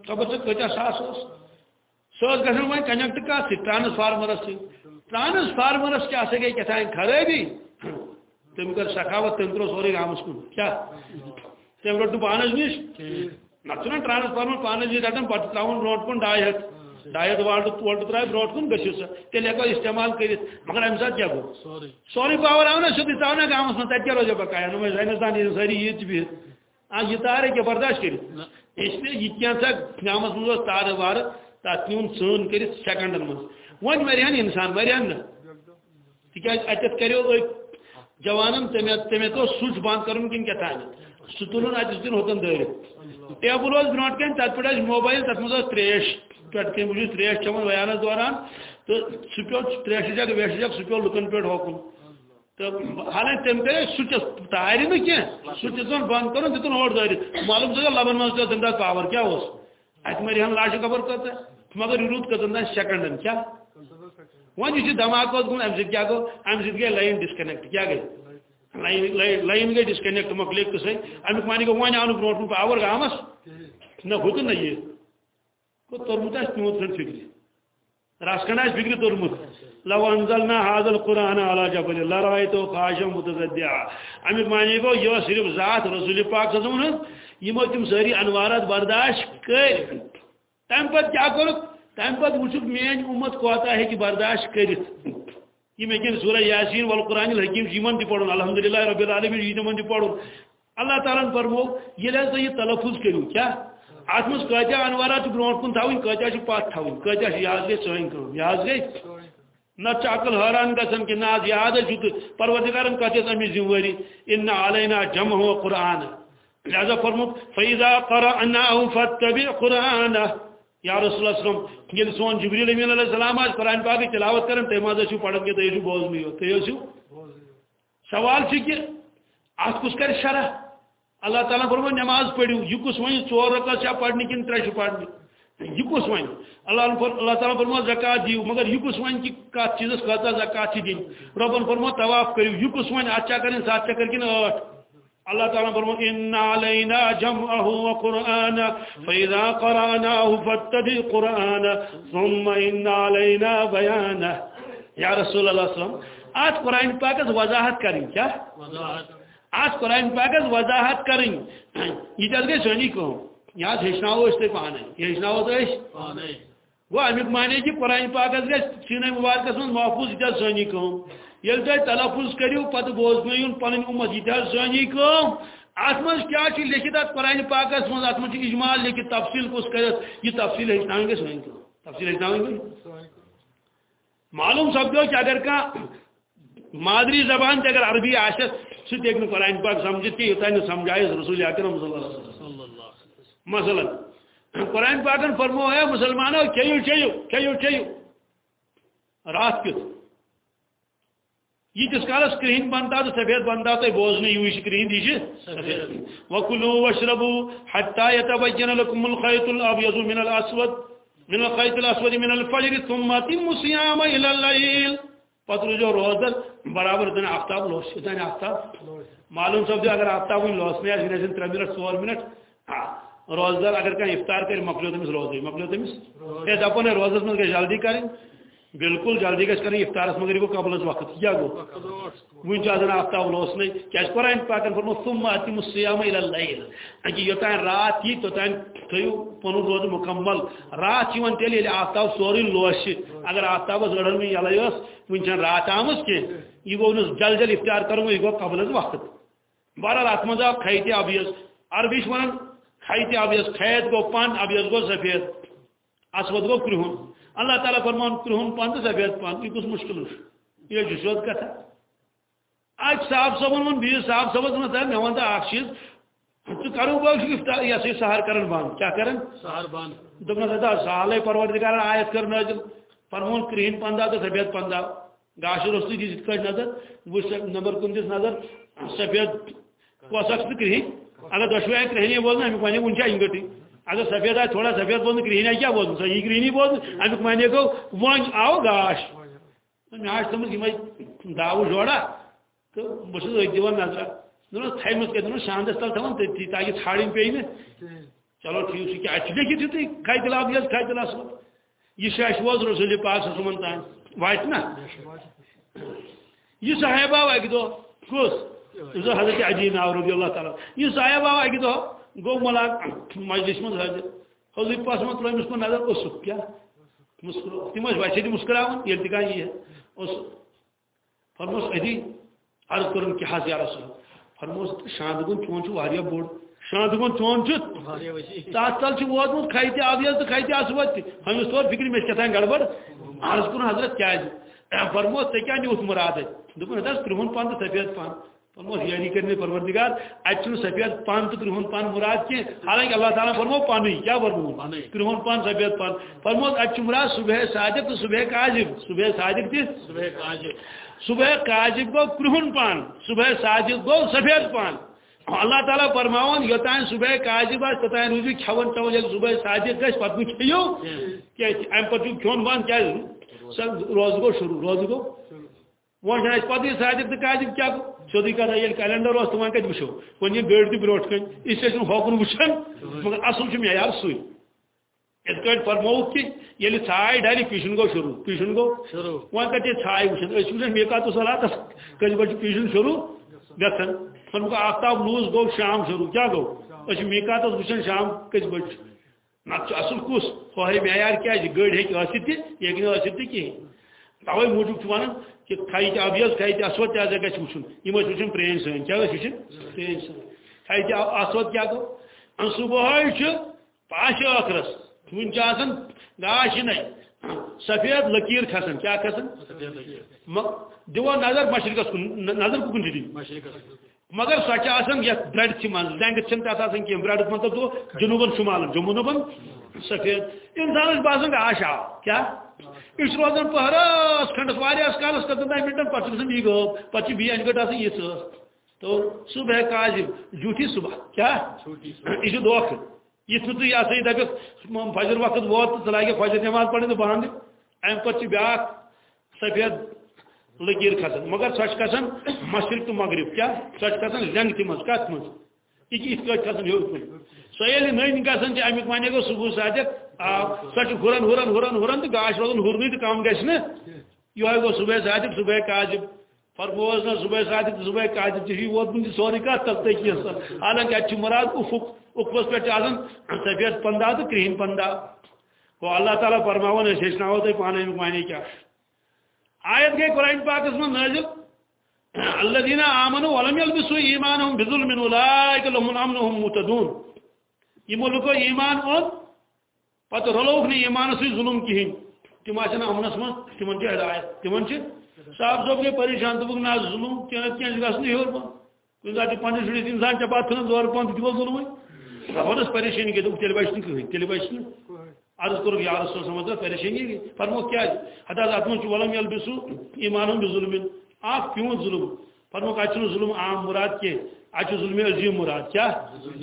خبر سے کتا ساس اس سو گژھن وۄنۍ کنیکٹ کتھ سۭتۍ ٹرانسفارمرس سۭتۍ ٹرانسفارمرس کیٛاہ سا گٔے کیٛاہ خرٲبی تم کر سخاوت تم ترو سورے گامس کن کیا؟ تم رٹ پانس نش نتنا ٹرانسفارمر پانس نش رٹان پتہ تراؤن برو کن ڈائی ہتھ ڈائی ہتھ والٹ وولٹ ترا برو کن گھو سا تیل ہیکو استعمال کرت مگر امہ سات کیا گو سوری پاور آو نا سیدھی ژاو نا گامس من تتہ کیا روزا بقایا یہ ساری یہ بہت آ یہ تار ہے برداشت کرت اس لیے یہ کیا سا گامس من تار وار تک نیون ژن کرت سیکنڈن من ون مرہن انسان مرہن نا تکیاز اتت کرو جوانن تمے تو سوچ بند کرن کن کیا تھان سہ تلن اتس دن ہوتن دٲرِتھ ٹیبل اوس برونٛٹھ کن تت پٮ۪ٹھ ٲسۍ موبایل تتھ منٛز ٲس تریش. پٮ۪ٹھ کن بہٕ چھُس تریش چٮ۪وان بیانس دوران تہٕ سُہ پیوٚو تریشہِ جگ ویشہِ جگ سُہ پیوٚو لُکن پٮ۪ٹھ ہوکُن تہٕ حالانکہِ تٔمۍ کرے سُچس تارِ نہٕ کینٛہہ سُچ دِژن بنٛد کرُن دِتُن اور دٲرِتھ معلوم چھُ لبن منٛز تہِ تمہِ دۄہ پاور کیٛاہ اوس اتہِ مری ہن لاشہِ خبر کۭژاہ مگر یہِ روٗد کٔژن تام سیکنڈن کیٛاہ وۄنۍ یہِ دھماکہٕ اوس گوٚمُت امہِ سۭتۍ کیٛاہ گوٚو امہِ سۭتۍ گٔے لایِن ڈسکنیکٹ کیٛاہ گٔے لائن گئی ڈسکنیکٹ مکلیک تو سی امیک معنی گو ون آن برو پاور گامس نہ ہوت نہ یہ ترمت آس تیوت کھنڈ فکر رس کھنڈ آس فکر ترمت لو انزلنا هذا القرآن على جبل لرأيته خاشعا متصدعا امیک معنی گو یہ صرف ذات رسول پاک صلی اللہ علیہ وسلم یمو تم ساری انوارات برداشت کر تم پت کیا کرک تم پت وچک مین امت کوتا ہے کہ برداشت کرت یہ میں سورہ یاسین والقرآن الحکیم جیمن تہ پڑھن الحمدللہ رب العالمین یہ تمن تہ پڑھن اللہ تعالیٰ فرمو یہ ہسا یہ تلفظ کرو کیا ات مز کتیا انوارات برونٹ کن تھوین کتیا پت تھوین کتیا یہ گئی سن کم یہ گئی نت عقل حیران گھن کہ نہ یاد ہے پروردگارن کتس امی ذمہ واری ان علینا جمع قرآن لہذا فرمو فیضا قرأناه فتبع قرآنه یا رسول اللہ وسلم یہ سون جبریل امین علیہ السلام آج قرآن پاک کی تلاوت کرن تم آج چھو پڑھن کے تو یہ بوز نہیں ہو تو یہ سوال چھ کہ ات کس کر شرح اللہ تعالیٰ فرمو نماز پڑھو یہ کس ون ژور رکعت چھا پڑھنی کن، ترے پڑھنی۔ یہ کس ون اللہ اللہ تعالیٰ فرمو زکات دیو، مگر یہ کس ون کہ کت چیزس کتا زکات دین۔ ربن فرمو طواف کرو یہ کس ون ات چا کرن سات چکر کن ٲٹھ اللہ تعالیٰ فرمو ان علینا جمعه وقرآن فإذا قرآناه فاتبع قرآن ثم ان علینا بیانه یا رسول اللہ صلی اللہ علیہ وسلم آج قرآن پاک از وضاحت کریں کیا؟ آج قرآن پاک از وضاحت کریں. یہ جلد گئی سونی کو یہاں ہیچناو اس تے پانے یہ ہیچناو تو اس وہ امیک مانے کہ قرآن پاک از گئی سینہ مبارکہ سن محفوظ جلد سونی کو یل تھی تلفظ کرو پتہ بوزن پن امت یہ سانی کم ات من کیا لکھت ات قرآن پاکس من ات من اجمال لکھت تفصیل کس کرت یہ تفصیل ہچن گے سوین تفصیل ہچن گے؟ معلوم سپدو کہ اگر کا مادری زبان تے اگر عربی آشت سہ تک قرآن پاک سمجھت کہ یوتھا سمجھائے رسول اکرم صلی اللہ علیہ وسلم. مثلا قرآن پاکن فرمو ہے مسلمانوں کھیو چیو کھیو چیو رات یہ جس کال سکرین بنتا تو سفید بنتا تو بوزنے یوں سکرین دیجیے وکلوا واشربوا حتى يتبين لكم الخيط الابيض من الاسود من الخيط الاسود من الفجر ثم اتموا الصيام الى الليل۔ پتر جو روزر برابر دن آفتاب لوس دن آفتاب۔ معلوم سب اگر آفتاب وین لوس میں گژھن ترے منٹ۔ ژور منٹ روزدار اگر کانٛہہ افطار کرِ مۄکلیو تٔمِس روزٕے مۄکلیو تٔمِس ہے دپان ہے روزس منٛز گژھِ جلدی کرٕنۍ بالکل جلدی گھر کریں افطارس مگر گو قبل وقت. کیا گو. ون چھ آفتاب لوس نہیں کیا قرآن پاکن فرمو ثم اتم الصيام الى الليل اکی یوتان رات یہ توتان تھیو پنو روز مکمل. رات یون تیل یل آفتاب سوری لوس اگر آفتاب زڑن میں یلے اس ون چھ رات آمس کی یہ گو جل جل افطار کروں، یہ گو قبل وقت. بہرحال ات مزہ کھیتی ابیز عربیش ونان کھیتی ابیز کھیت گو پن ابیز گو سفید. اسود گو کرہن. اللہ تعالیٰ فرمان پان تو سفید پان یہ کس مشکل یہ جو شوت کتھا آج صاحب صاحبن ون بیس صاحب صاحب ون تھا مے ون اخ چیز تو کرو بہ افطار یہ سی سحر کرن بند کیا کرن؟ سحر بند دپنا تھا سالے پروردگار آیت کر نازل فرمان کرہن پندا تو سفید پندا گاش روستو دس کٹ نظر وچ نمبر کن دس نظر سفید اکھ تو کرہن اگر دشوے آئے کرہنی بولنا امیک معنی ون انگٹی اگر سفید آئے تھوڑا سفید بولنا کرہنی آئے کیا بولنا صحیح کرہنی بولنا امیک معنی گو ون آو گاش. مے آج تمس یہ داو جوڑا. تو بس دان نظر دس تھمت کہ شاندس تل تھوان تھی تاکہ ژھاڑن پی نا چلو ٹھیک سے کیا لیکھت تھی کھتہ لاب یہ کھتہ اصل یہ شاش ووز رسول پاک صلی تان وات نا؟ یہ صاحب آو اکہ دہ کس حضرت عجین آو رضی اللہ تعالیٰ یہ صاحب آو اکہ دہ گو ملاق مجلس من حضرت حضرت پاس من تلومس کو نظر اس کیا؟ مسکر تم بچے تھی مسکراون یہ تک یہ اس فرموس ادی عرض کرن کہ حاضر یا رسول. فرموس شاندگن چون چھ بوڑ. شاندگن چون چھ تات تل چھ ووتمت کھیتہ آبیل تو کھیتہ اسوت ہمس طور فکر میں کتان گڑبڑ. عرض کرن حضرت کیا فرموس ٹھیک کیا نیوت مراد دپن حضرت کرہن تو سفید پان فرموس یعنی کرنے پروردگار اتھ سفید پان تو کرہن پان مراد کی حالانکہ اللہ تعالیٰ فرمو پانی کیا فرمو؟ کرہن پان سفید پان۔ فرموس اتھ مراد صبح صادق تو صبح کاذب۔ صبح صادق تھی؟ صبح کاذب۔ صبح کاذب گو کرہن پان صبح صادق گو سفید پان۔ اللہ تعالیٰ فرماون یوتان صبح کاذب آس توتان روزو کھون چون یل صبح صادق گھس پتہ کھیو کہ ام پتہ کھون بند کیا روز گو شروع روز وہ پتہ صادق تو کاذب کیا گو سیودی کتھ یل کیلنڈر اس وہاں کت وچو ون یہ گاڑی تہ بروٹ کن اس سے ہوکن وچھان مگر اصل معیار سوئی اس کٹ فرمو کہ یل ژھاے ڈالہِ پیشن گو شروع۔ پیشن شروع۔ وہاں کت یہ ژھاے وچھان اس وچھان میقات صلات کس بج پیشن شروع گژھان فرمو آفتاب لوز گو شام شروع۔ کیا گو اس میقات وچھان شام کس بج نت اصل کس؟ فہر معیار کیا گاڑی ہیکہ ٲسِتھ تہِ یہ ہیٚکہِ نہٕ ٲسِتھ تہِ کِہیٖنۍ۔ توے موجود چھُ وَنان کہ کھائی ابیز کھائی اسود گھر وچن وچن پرین سن کیا وچن پرین سن کھائی اسود کیا گو صبح پاش ٲخرس ون گاش نہیں۔ سفید لکیر کھسان کیا کھسان دو نظر مشرقس کن نظر کن مگر سو یت برڈ چھ من لینگتھ آسان کی برڈ مطلب تو جنوبن شمالن۔ سفید۔ انسانس باسان گاش آو کیا؟ یہ روزان پہرس کھنڈس واریاس کالس کتن تین منٹن پہ گھن یہ گو پہ بی ان گٹ آسان یہ تو صبح کاذب جھوٹی صبح کیا یہ دھوکھ یہ تھی یہ سا دپ فجر وقت ووت تو لاگے فجر نماز پڑھنے تو بہان ام پہ بیاا سفید لکیر کھسان مگر سو کھسان مشرق تو مغرب کیا سو کھسان لنگ تہ مز کت مز یہ کھسان ہیوٚر کُن سۄ ییٚلہِ نٔنۍ گژھان چھِ اَمیُک وَنے گوٚو صُبح صادق سۄ چھِ ہُران ہُران ہُران ہُران تہٕ گاش روزان ہُرنٕے تہٕ کَم گژھِ نہٕ یِہوے گوٚو صُبح صادق صُبح کاذب فرموس نہ صبح صادق تہٕ صبح کاذب ژےٚ جی چھُے ووتمُت یہِ سورُے کَتھ تَل تٔکیَس حالانکہِ اَتہِ چھُ مُراد پٮ۪ٹھ چھِ آسان سفید پنٛداہ تہٕ کرٛہِنۍ پنٛداہ گوٚو اللہ تعالیٰ فرماوان أسۍ ہیٚچھناوو تۄہہِ پانہٕ اَمیُک معنی کیٛاہ آیت گٔے قرآن پاکس منٛز نٲزِل الذين آمنوا ولم يلبسوا إيمانهم بظلم أولئك لهم الأمن وهم مهتدون۔ یمو لوکو ایمان پتہ رلوک نی، ایمان سی ظلم کہین تم آسن امنس من تمن چھ ہدایت، تمن چھ۔ صاحب صاحب گئی پریشان تو نا ظلم کیا کیا ہور پن کن ذات پنج شڑی انسان چپا تھن دور پن تہ ظلم ربس پریشانی کے تل بچ نہیں کہین تل بچ عرض کرو یا رسول سمجھ پریشانی گئی فرمو کیا حدا ذات من ولم يلبسوا ایمانهم بظلم آپ کیوں ظلم؟ فرمو کا اچھا ظلم عام مراد کے اچ ظلم عظیم مراد کیا؟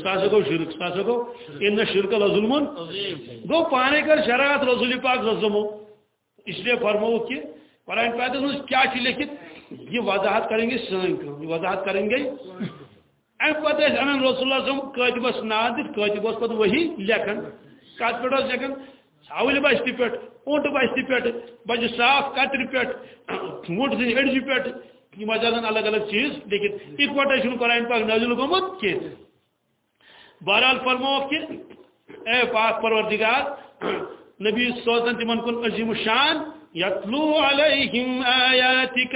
سا گو شرک سا گو ان شرک ظلم گو پانے کر شرارت رسول پاک رسمو اس لیے فرمو کہ قرآن پاک میں کیا چھ لکھت یہ وضاحت کریں گے سن یہ وضاحت کریں گے۔ ام پتہ ان رسول اللہ صلی کاتبس ناد کاتبس پتہ وہی لکھن۔ کات پٹھ لکھن۔ ساول بستی پہ اونٹ بستی پہ بجہ صاف کتر پہ اونٹ سن اڑجہ پہ یہ مجازن الگ الگ چیز لیکن اکوٹے چھ قرآن پاک نازل گومت کی بہرحال فرمو کہ اے پاک پروردگار، نبی سوزن تمن کن عظیم شان یتلو علیہم آیاتک۔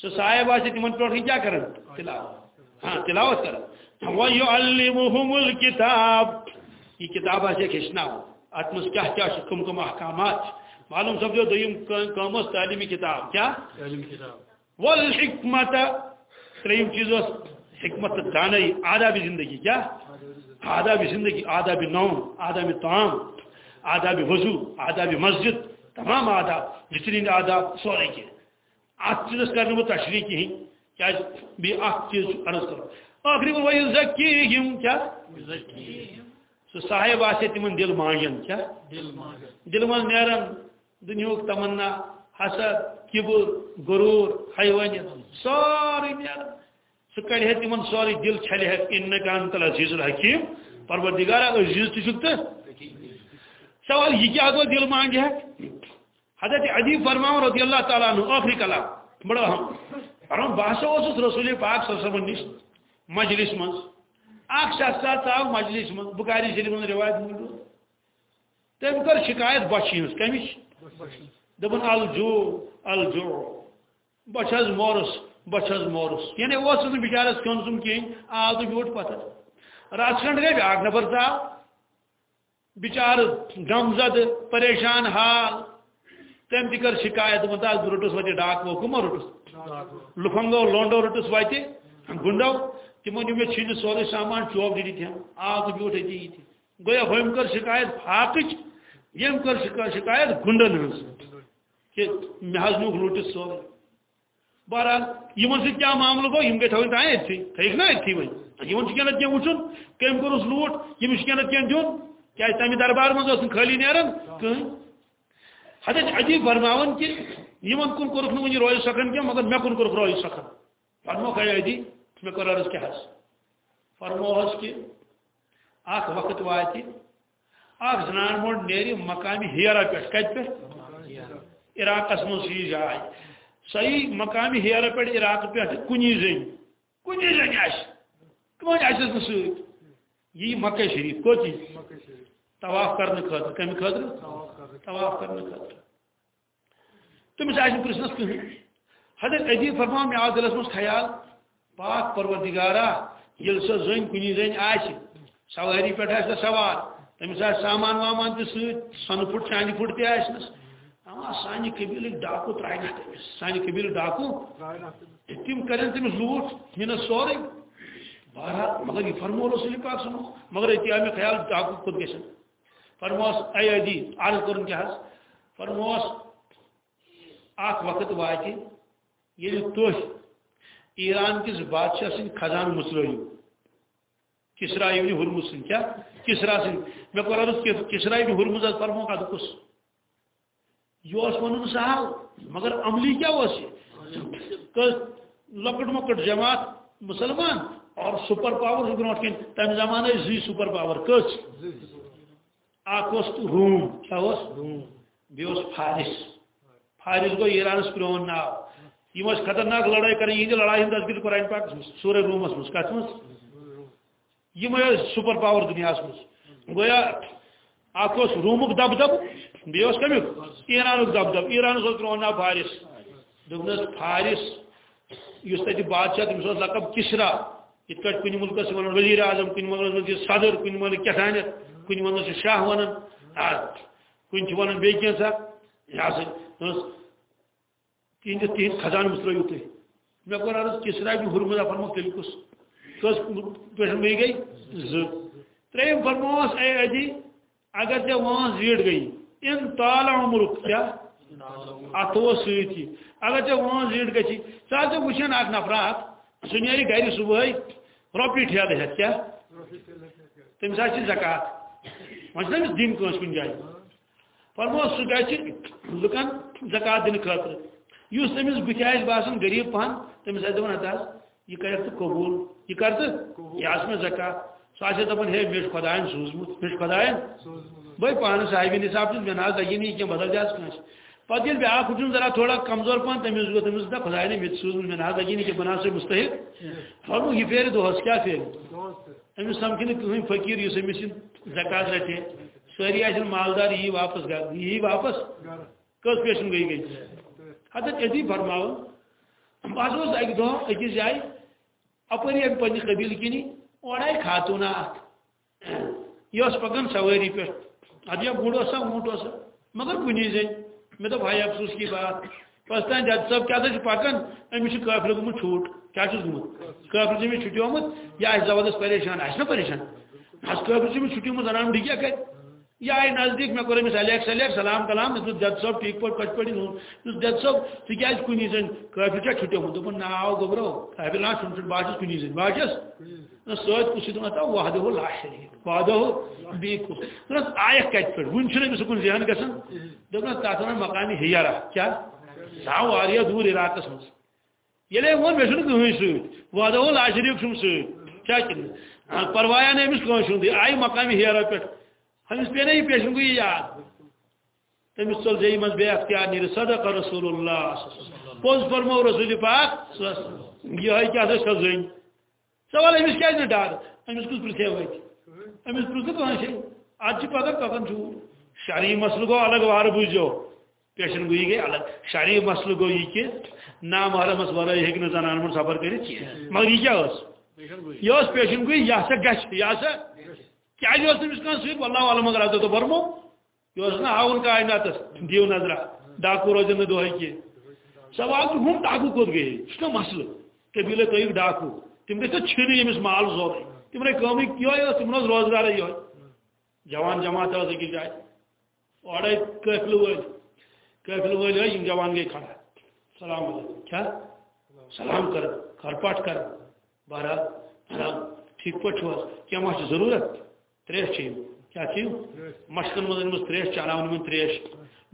سو صاحب آسی تمن پر کیا کرن تلاوت۔ ہاں تلاوت کرن ویعلمہم الکتاب۔ یہ کتاب آسی کھشنا ہو اتمس کیا کیا کم کم احکامات۔ معلوم سمجھو، دویم کامس تعلیمی کتاب۔ کیا؟ تعلیم کتاب۔ والحکمت. تریم چیز حکمت دانائی آداب زندگی کیا؟ آداب زندگی آداب نوم آداب طعام آداب وضو آداب مسجد تمام آداب جتنی آداب سورے کے۔ ات چیز کر بہ تشریح کہین کیا بیس چیز عرض کرو۔ آخری وہ ذکی کیا؟ سہ صاحب آسے تمن دل مانجن کیا؟ دل من نیرن دنیوک تمنا حسد کبر غرور حیوانیت ساری نیرن سہ کڑ ہے تمن سوری دل چھلے ہے انک انت العزیز الحکیم. پروردگار عزیز تشک تو سوال یہ کیا گو دل مانگ ہے حضرت عجیب فرماؤ رضی اللہ تعالیٰ عنہ، آخری کلام. بڑا ہم. فرمان باسا اس رسول پاک صلی اللہ علیہ وسلم مجلس من اخ شخص آو مجلس من بخاری شریف من روایت من تم کر شکایت بچی ہز کمش دپن الجو الجو بچ مورس بچ مورس یعنی اس بچارس کھن سم کہین آو تو بیوٹ پتہ رات کھنڈ گئی بیاکھ نفر ژاو بچار غمزد پریشان حال تم تہ کر شکایت مت بہ رٹس وتہ ڈاک کمو رٹس لفنگو لونڈو رٹس وتہ گنڈو تمو نیو مے چھین سورے سامان چوب دی تھا آ تو بیوٹ ہے یہ گویا ہوم کر شکایت پھاکچ یم کر شکایت گنڈن ہنس کہ مے حض نو لوٹس سورے بہرحال یمن سے کیا معاملہ گو یم گئی تھوین تائیں اتھی ٹھیک نا اتھی وۄنۍ یمن چھ کینٛہہ کینٛہہ وٕچھُن کٔمۍ کوٚرُس لوٗٹ ییٚمِس چھُ کینٛہہ کینٛہہ دیُن کیا تمہ دربار من خالی نیران کہیں حضرت عجیب فرماون کہ یمن کن کورک ون روی سکن کی مگر مے کن کورک روی سکن فرمو کہ عدی مے کر عرض کیا حس فرمو حس کہ اخ وقت وات اخ زنان موڑ نیری مقامی ہیرا پہ کت پہ عراق من سی جائے صحیح مقامی ہیرا پہ عراق پہ کنی زین۔ کنی زین آس کمن یہ مکہ شریف کو طواف کرنے خاطر، کمی خاطر؟ طواف کرنے خاطر۔ تمس آج پرسنس کہیں حضرت عجیب فرما میں آج دلس مز خیال۔ پاک پروردگارا یل سو زن کنی زن آس سواری پہ آس سوار۔ تمس آس سامان وامان تہ ست سن پھٹ، چاندی پھٹ تہ آسنس اما سانہ قبیل ڈاکو ترائنا تمس سانہ قبیل ڈاکو۔ تم کرن تمس لوٹ یہ سورے۔ بہرحال، مگر یہ فرمو رسول پاک سنو مگر اتیا میں خیال ڈاکو خود گسن فرموس اے عدی جی، عرض کرن کیا حس فرموس اخ وقت وات یل تہ ایران کس بادشاہ سن خزان مسرائیو کسرا ابن ہرمز سن کیا؟ کسرا سن۔ میں کور عرض کہ کسرا ابن ہرمز فرمو کا دکس یہ اس سہل مگر عملی کیا اس لکٹ مکٹ جماعت مسلمان اور سپر پاور برو کن تمہ زمانہ زی سپر پاور۔ کس؟ اخ روم۔ کیا بیس فارس۔ فارس گو ایرانس پرون ناو یہ خطرناک لڑائی کریں۔ یہ لڑائی ہند تذکر قرآن پاک سورہ رومس مز کت مز یہ سپر پاور دنیا مز گویا اخ رومک دب دب۔ بیس کمیک ایرانک دب دب ایرانس پرون ناو فارس دس فارس اس تب بادشاہ تمس لقب کسرا. یہ کن ملکس ون وزیر اعظم کن ملک صدر کن ملک کتان کن ون شاہ ون کن ون بی کینسا یہ سا. تہند تہند خزان مسترو تھی مے کور عرض کسرا بھی ہرمز فرمو تیل کس. کس پہ گئی؟ زم فرموس اے ادی اگر ٹھیک وان زیڈ گئی ان تال عمرک کیا؟ اتو سی اگر ٹھیک وان زیڈ گی ثہ وچن اک نفرات. سہ نیری گھر صبح روپی ٹھیلہ ہیت کیا؟ تمس آ زکات وۄنۍ چھُ تٔمِس دِنۍ کٲنٛسہِ کُنہِ جایہِ فرمو سُہ گژھِ لُکن زکات دِنہٕ خٲطرٕ یُس تٔمِس بٕتھِ آسہِ باسان غریٖب پہن. تٔمِس آسہِ دَپان ہتا حظ یہِ کَرٮ۪کھ ژٕ قبوٗل. یہِ کر ژٕ یہِ آس مےٚ زکات سُہ آسہِ دَپان ہے مےٚ چھُ خۄدایَن سوٗزمُت مےٚ چھُ خۄدایَن بٔے پانہٕ صاحبہِ نِصاب چھُس مےٚ نہ حظ لگی نہٕ یہِ کینٛہہ بدل دِ حظ کٲنٛسہِ پتہ ییٚلہِ بیٛاکھ وٕچھُن ذرا تھوڑا کمزور پہن تٔمِس گوٚو تٔمِس دَپ خۄداے نے مےٚ تہِ سوٗزمُت مےٚ نہ حظ لگی نہٕ کینٛہہ بہٕ نہ حظ چھُ مُستحق فرمو یہِ پھیرِ دۄہس کیٛاہ پھیرِ أمِس سمکھِ نہٕ کٕہٕنۍ فقیٖر یُس أمِس یہِ زکات رٹہِ ساری آن مالدار یی واپس گھر یی واپس کس پیشن گئی گئی؟ حضرت ادی فرماو بہت اوس اکہ دہ أکِس جایہِ اپٲری امہِ پننہِ قبیل کِنی اورے خاتوٗنا اکھ یہِ ٲس پکان سوٲری پٮ۪ٹھ ادٕ یا گُر اوسا مگر کُنی زٔنۍ مےٚ دوٚپ افسوس کی بات پتہٕ تانۍ جد صٲب کیٛاہ سا چھُ پکان أمِس چھُ قٲفلہٕ گوٚمُت چھوٗٹ کیٛاہ چھُس گوٚمُت قٲفلہٕ چھُ أمِس چھُٹیومُت یہِ زبردست پریشان آسہِ نا پریشان آز قٲفلہٕ چھُ أمِس چھُٹیومُت زنان ڈی کیٛاہ کرِ یہ آئی نزدیک میں کور امس الیک سلیک سلام کلام دس جد صاحب ٹھیک پہ کت پہ دس جد صاحب ٹھیک کیا کنی زن قافل چا چھٹیومت دپن ناو گبرو قافل نا چھٹ بہت کنی زن بہت ست کس دتا وحدہ لا شریک وحدہ بیس آیک کت پہ ون سکن ذہن گھن دپن تک ون مقامی ہیرا کیا؟ سا واریاہ دور علاقس مز یل وون مے کہین ست وحدہ لا شریک چھم ست کیا ہاں، پروایا نے امس کنس آئی مقامی ہیرا پہ ہمس پہ نا یہ پیشن گوئی یاد۔ تمس ژل جی مز بے اختیار نیر صدق رسول اللہ۔ پوز فرمو رسول پاک۔ یہ کیا سا زن سوال امس کیا ڈر امس کس پرتھے وت امس پرت کہاں سے؟ آج پتہ کتن چھو شرعی مسئلہ گو الگ وار بوجھو پیشن گوئی گئی الگ۔ شرعی مسئلہ گو یہ کہ نا محرمس ورائے ہیکہ زنان من سفر کرت مگر یہ کیا اس یہ پیشن گوئی یہ سا گھس یہ سا؟ کیا جو تمس کان سوی والله عالم اگر تو برمو۔ یہ نا ہاون کائنات دیو نظر ڈاکو روزن دو ہے کی سوال ہم ڈاکو کو گئے۔ اس کا مسئلہ قبیلہ تو ڈاکو۔ تم نے تو چھنی یمس مال زور تم نے کمی کیو تم روزگار ہے جوان جماعت ہے جائے۔ اور قافل وہ قافل وہ ہے ان جوان گئے کھڑا سلام علیکم۔ کیا؟ سلام کر، گھر پاٹ کر۔ بارہ ٹھیک پٹ ہوا۔ کیا ضرورت؟ تریش چیو کیا چیو مشکن مزن مز تریش چلاون من تریش۔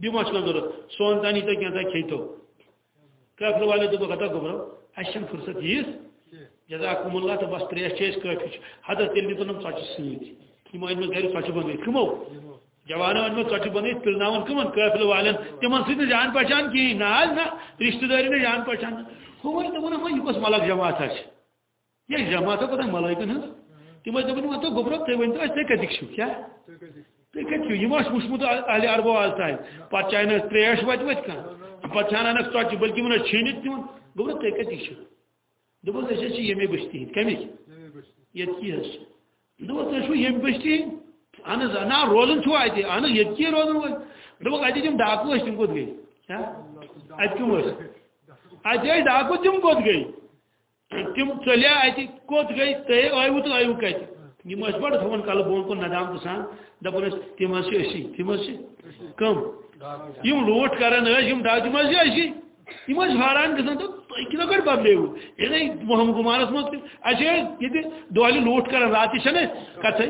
دی مشکن ضرورت۔ سون تانی تو کیا کھیتو۔ کافر والے تو کہتا گبرو اشن فرصت یس جزاکم اللہ تو بس تریش چیز کافی حضرت تیل دیتو نم ژچ سۭتۍ یِمو أنۍ مےٚ گرِ ژۄچہِ بنٲیِتھ کٕمو؟ جوانو أنۍ مےٚ ژۄچہِ بنٲیِتھ پِلناوان کٕمن قٲفلہٕ والٮ۪ن تِمن سۭتۍ نہٕ جان پہچان کِہیٖنۍ نہ حظ نہ رشتہٕ دٲری نہٕ جان پہچان. ہُہ ؤنۍ دوٚپُن ہا یہِ کۄس ملک جماعت حظ چھِ ہاں اچھا یہِ جماعت کوتاہ ملٲیکن ہٕنٛز تم دپان تو گوبرو تھی ورنو تھی کتک کیا؟ تھی کت یہ وچمت اہل عربو آز تین پہ چاہے تریش وت وت کھانا پہ ژھانانک ژۄچہِ بلکہ ون چھینت تمن گوبرو تھی کتک دپس أسۍ ییٚمے بستی ہٕنٛدۍ کمِکۍ ییٚتہِ کی حظ دوٚپُس تُہۍ چھُو ییٚمہِ بستی ہٕنٛدۍ اہن حظ نا روزان چھُو اَتہِ اہن حظ ییٚتہِ کی روزان وٲلۍ دوٚپُکھ اَتہِ تِم ڈاکوٗ ٲسۍ تِم کوٚت گٔے اَتہِ کٕم ٲسۍ اَتہِ ٲسۍ ڈاکوٗ تِم کوٚت گٔے تم چلیا اتہ کوت گئی تے آیو تو آیو کت یم بڑ تھوان کل بون کن ندام تو سان دپان تم اسی تم کم. یم لوٹ کران یم ڈا تم اسی یم حیران گھان تو. تھی کتنا کٹ بدلیو یہ محمد گمانس مز اچھے یہ دہلی لوٹ کران رات چھ کتھے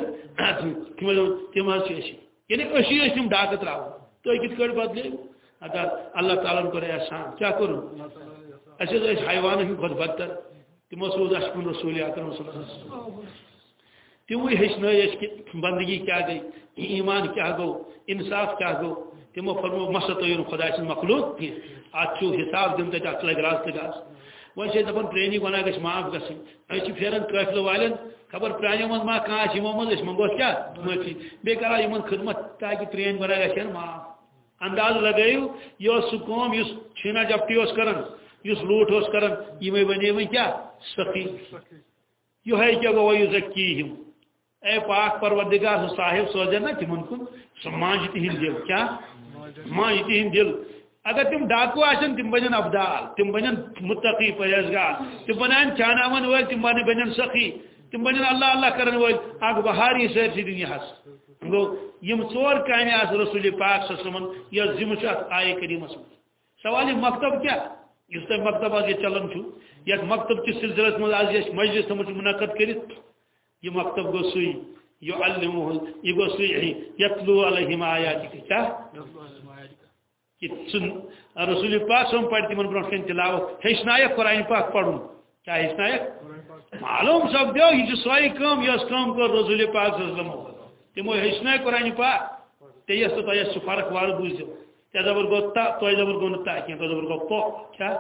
تم اسی یعنی اسی تم ڈاکہ تراو تھی کت کٹ بدلیو اگر اللہ تعالیٰ کر احسان۔ کیا کرو اچھے حیوان ہند کھت بدتر۔ تمو سوز اشکن رسول اکرم صلی اللہ علیہ وسلم۔ تموی ہچن کہ بندگی کیا گئی؟ ایمان کیا گو؟ انصاف کیا گو؟ تمو فرمو مسط خدا سن مخلوق کی ات حساب دم تک ات لگ راز تگاز وی سے دپن پرینی گناہ گھس معاف گھن اچھی پھیران قافل والن، خبر پرانیو من ما کان یمو من منگوس کیا؟ معافی بے کرا یمن خدمت. تاکہ پرین گناہ گھن معاف. انداز لگائیو یہ سکوم یہ چھینا جپٹی اس کرن اس لوٹ اس کرن. یہ بنے وہ کیا؟ سخی. یہ ہے کیا گو؟ یہ اے پاک پروردگار، صاحب سوجن نا تمن کن سو مانج تہن دل کیا؟ مانج تہن دل اگر تم ڈاکو آسن تم بنن ابدال تم بنن متقی پرہیزگار، تم بنان چاناون ول تم بنن بنن سخی، تم بنن اللہ اللہ کرن ول اگ بہاری سیر سی دنیا ہس۔ گو یم ژور کامہ اس رسول پاک صلی اللہ علیہ وسلم یہ ذمہ چھ آئے کریمس سوال مکتب کیا؟ اس تک مکتب آج چلان چھو۔ یک مکتب کس سلسلس من آج یہ مجلس تمچ منعقد کرت یہ مکتب گو سوئی یہ علمہ یہ گو سوئی یتلو علیہم آیات کی کیا کہ رسول پاک سم پڑھتی من برون کن تلاوت ہیچنائک قرآن پاک پڑھن کیا ہیچنائک معلوم سب دیو یہ سوائی کام یہ کام کر رسول پاک وسلم تمو ہیچنائک قرآن پاک تیس تو تیس فرق وار بوزیو یا زبر گو تا تو زبر گو نتا کی تو زبر گو پو کیا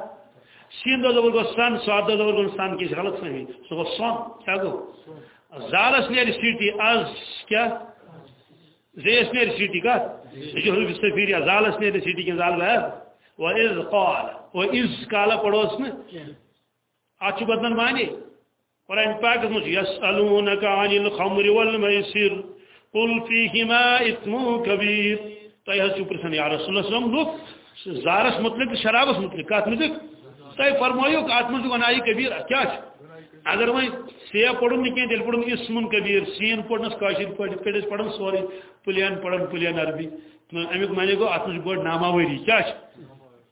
سین دو زبر گو سن سواد دو زبر گو سن کی غلط نہیں سو گو سن کیا گو زالس نیر سیٹی از کیا زیس نیر سیٹی کا حروف استفیر یا زالس نیر سیٹی کی زال ہے و از قال و از کالا پڑوس میں آچو بدن مانی قرآن پاک مجھ یسألونک عن الخمر والمیسر قل فیہما اتمو کبیر تھی حض پرسان یا رسول اللہ وسلم لوگ زارس متعلق شرابس متعلق کت متعلق تھی فرمو ات من گنائی کبیر کیا اگر وی سیب پڑھن نی تیل پڑھن اسمن کبیر سین پڑھنس کاشر پڑھ پہ پڑھن سوری پلین پڑھن پلین عربی. امیک معنی گو ات بڑ ناماوری کیا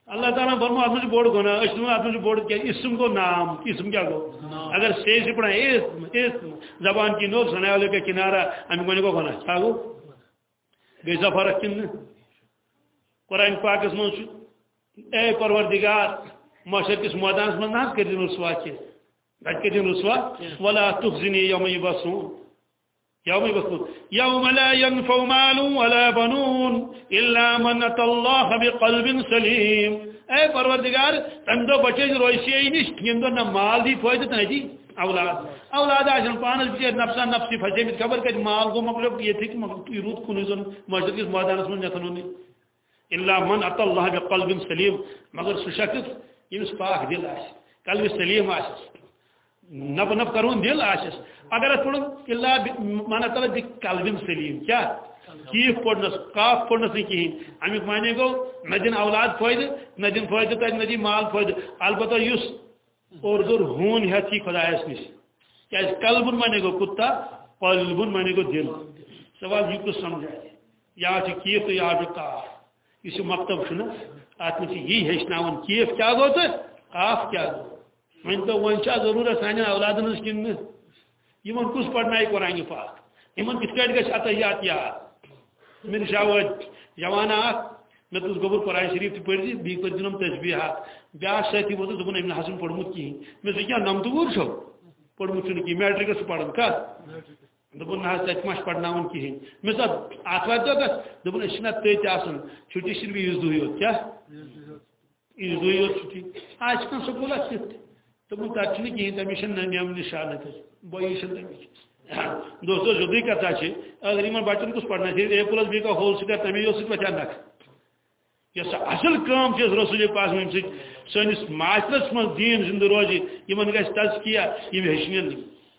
اللہ تعالیٰ برمو ات بوڑ گنا ات بوڑ کیا اسم گو نام اسم کیا گو اگر سی سے پڑھا اس زبان کی نوک سنے والے کا کنارہ امیک معنی گو گنا کیا گو گئی سا فرق کن قرآن پاک اس من اے پروردگار معاشر کس میدان من نہ کر دین رسوا کے بٹ کر دین رسوا ولا تخزنی یوم یبسون يوم يبثون يوم لا ينفع مال ولا بنون إلا من أتى الله بقلب سليم. اے پروردگار تم دو بچے روشی نش یم دو نہ مال دی نہ دی أولاد. أولاد آجن پانس بچے نفسا نفسی پھسے مت خبر کہ مال گو مطلب یہ تھی کہ روت کن زن. مسجد کس میدانس من نتنونی إلا من أتى الله بقلب سليم. مگر سو شخص یمس پاک دل آس قلب سلیم آس نب نب کرون دل آس اگر ات پڑھو اللہ مانا تعالیٰ دی قلب سلیم کیا؟ کیف پڑھنس، کاف پڑھنس نہیں کہین امیک معنی گو نہ دن اولاد فائدہ، نہ دن فائدہ تک نہ دن مال فائدہ. البتہ یس اردو ہون ہے تھی خدایس نش کیا قلبن معنی گو کتا؟ قلبن معنی گو دل. سوال یہ کچھ سمجھا یا کیف تو یا کاف. اس مکتب چھنا ات میں یہ ہچن کیف کیا گو تو کاف کیا گو ون تو ون ضرورت سان اولادن کن یمن کس پڑھنا قرآن پاک۔ یمن کت پہ گھر اتحیات یاد مے نش آو جوان اخ مے تس گوبر قرآن شریف تہ پڑھ بی پڑھ دنم تسبیحات بیاا ساتھی ووت دپن امن حسن پوڑمت کہین مے سہ کیا نمتہ وور چھو پوڑمت چھ کہین میٹرکس پڑھن کت دپن نہ تت مش پڑھناون کہین مے سا آتوار دہ گس دپن اس نہ تت آسان چھٹی چھ بیس دہی یوت کیا؟ عیز دہی یوت چھٹی۔ آج کن سکول تہ دپن تت چھ کہین تمس نیم نشانت بوئی دوستو جدی کتا اگر ان بچن کس پڑھنا اے پلس بی کا ہول سکر تمی جو سک بچان نک یہ اصل کام چیز رسول پاک من سک سنس معاشرس من دین زند روزی یمن گھس تزکیہ یم ہشنین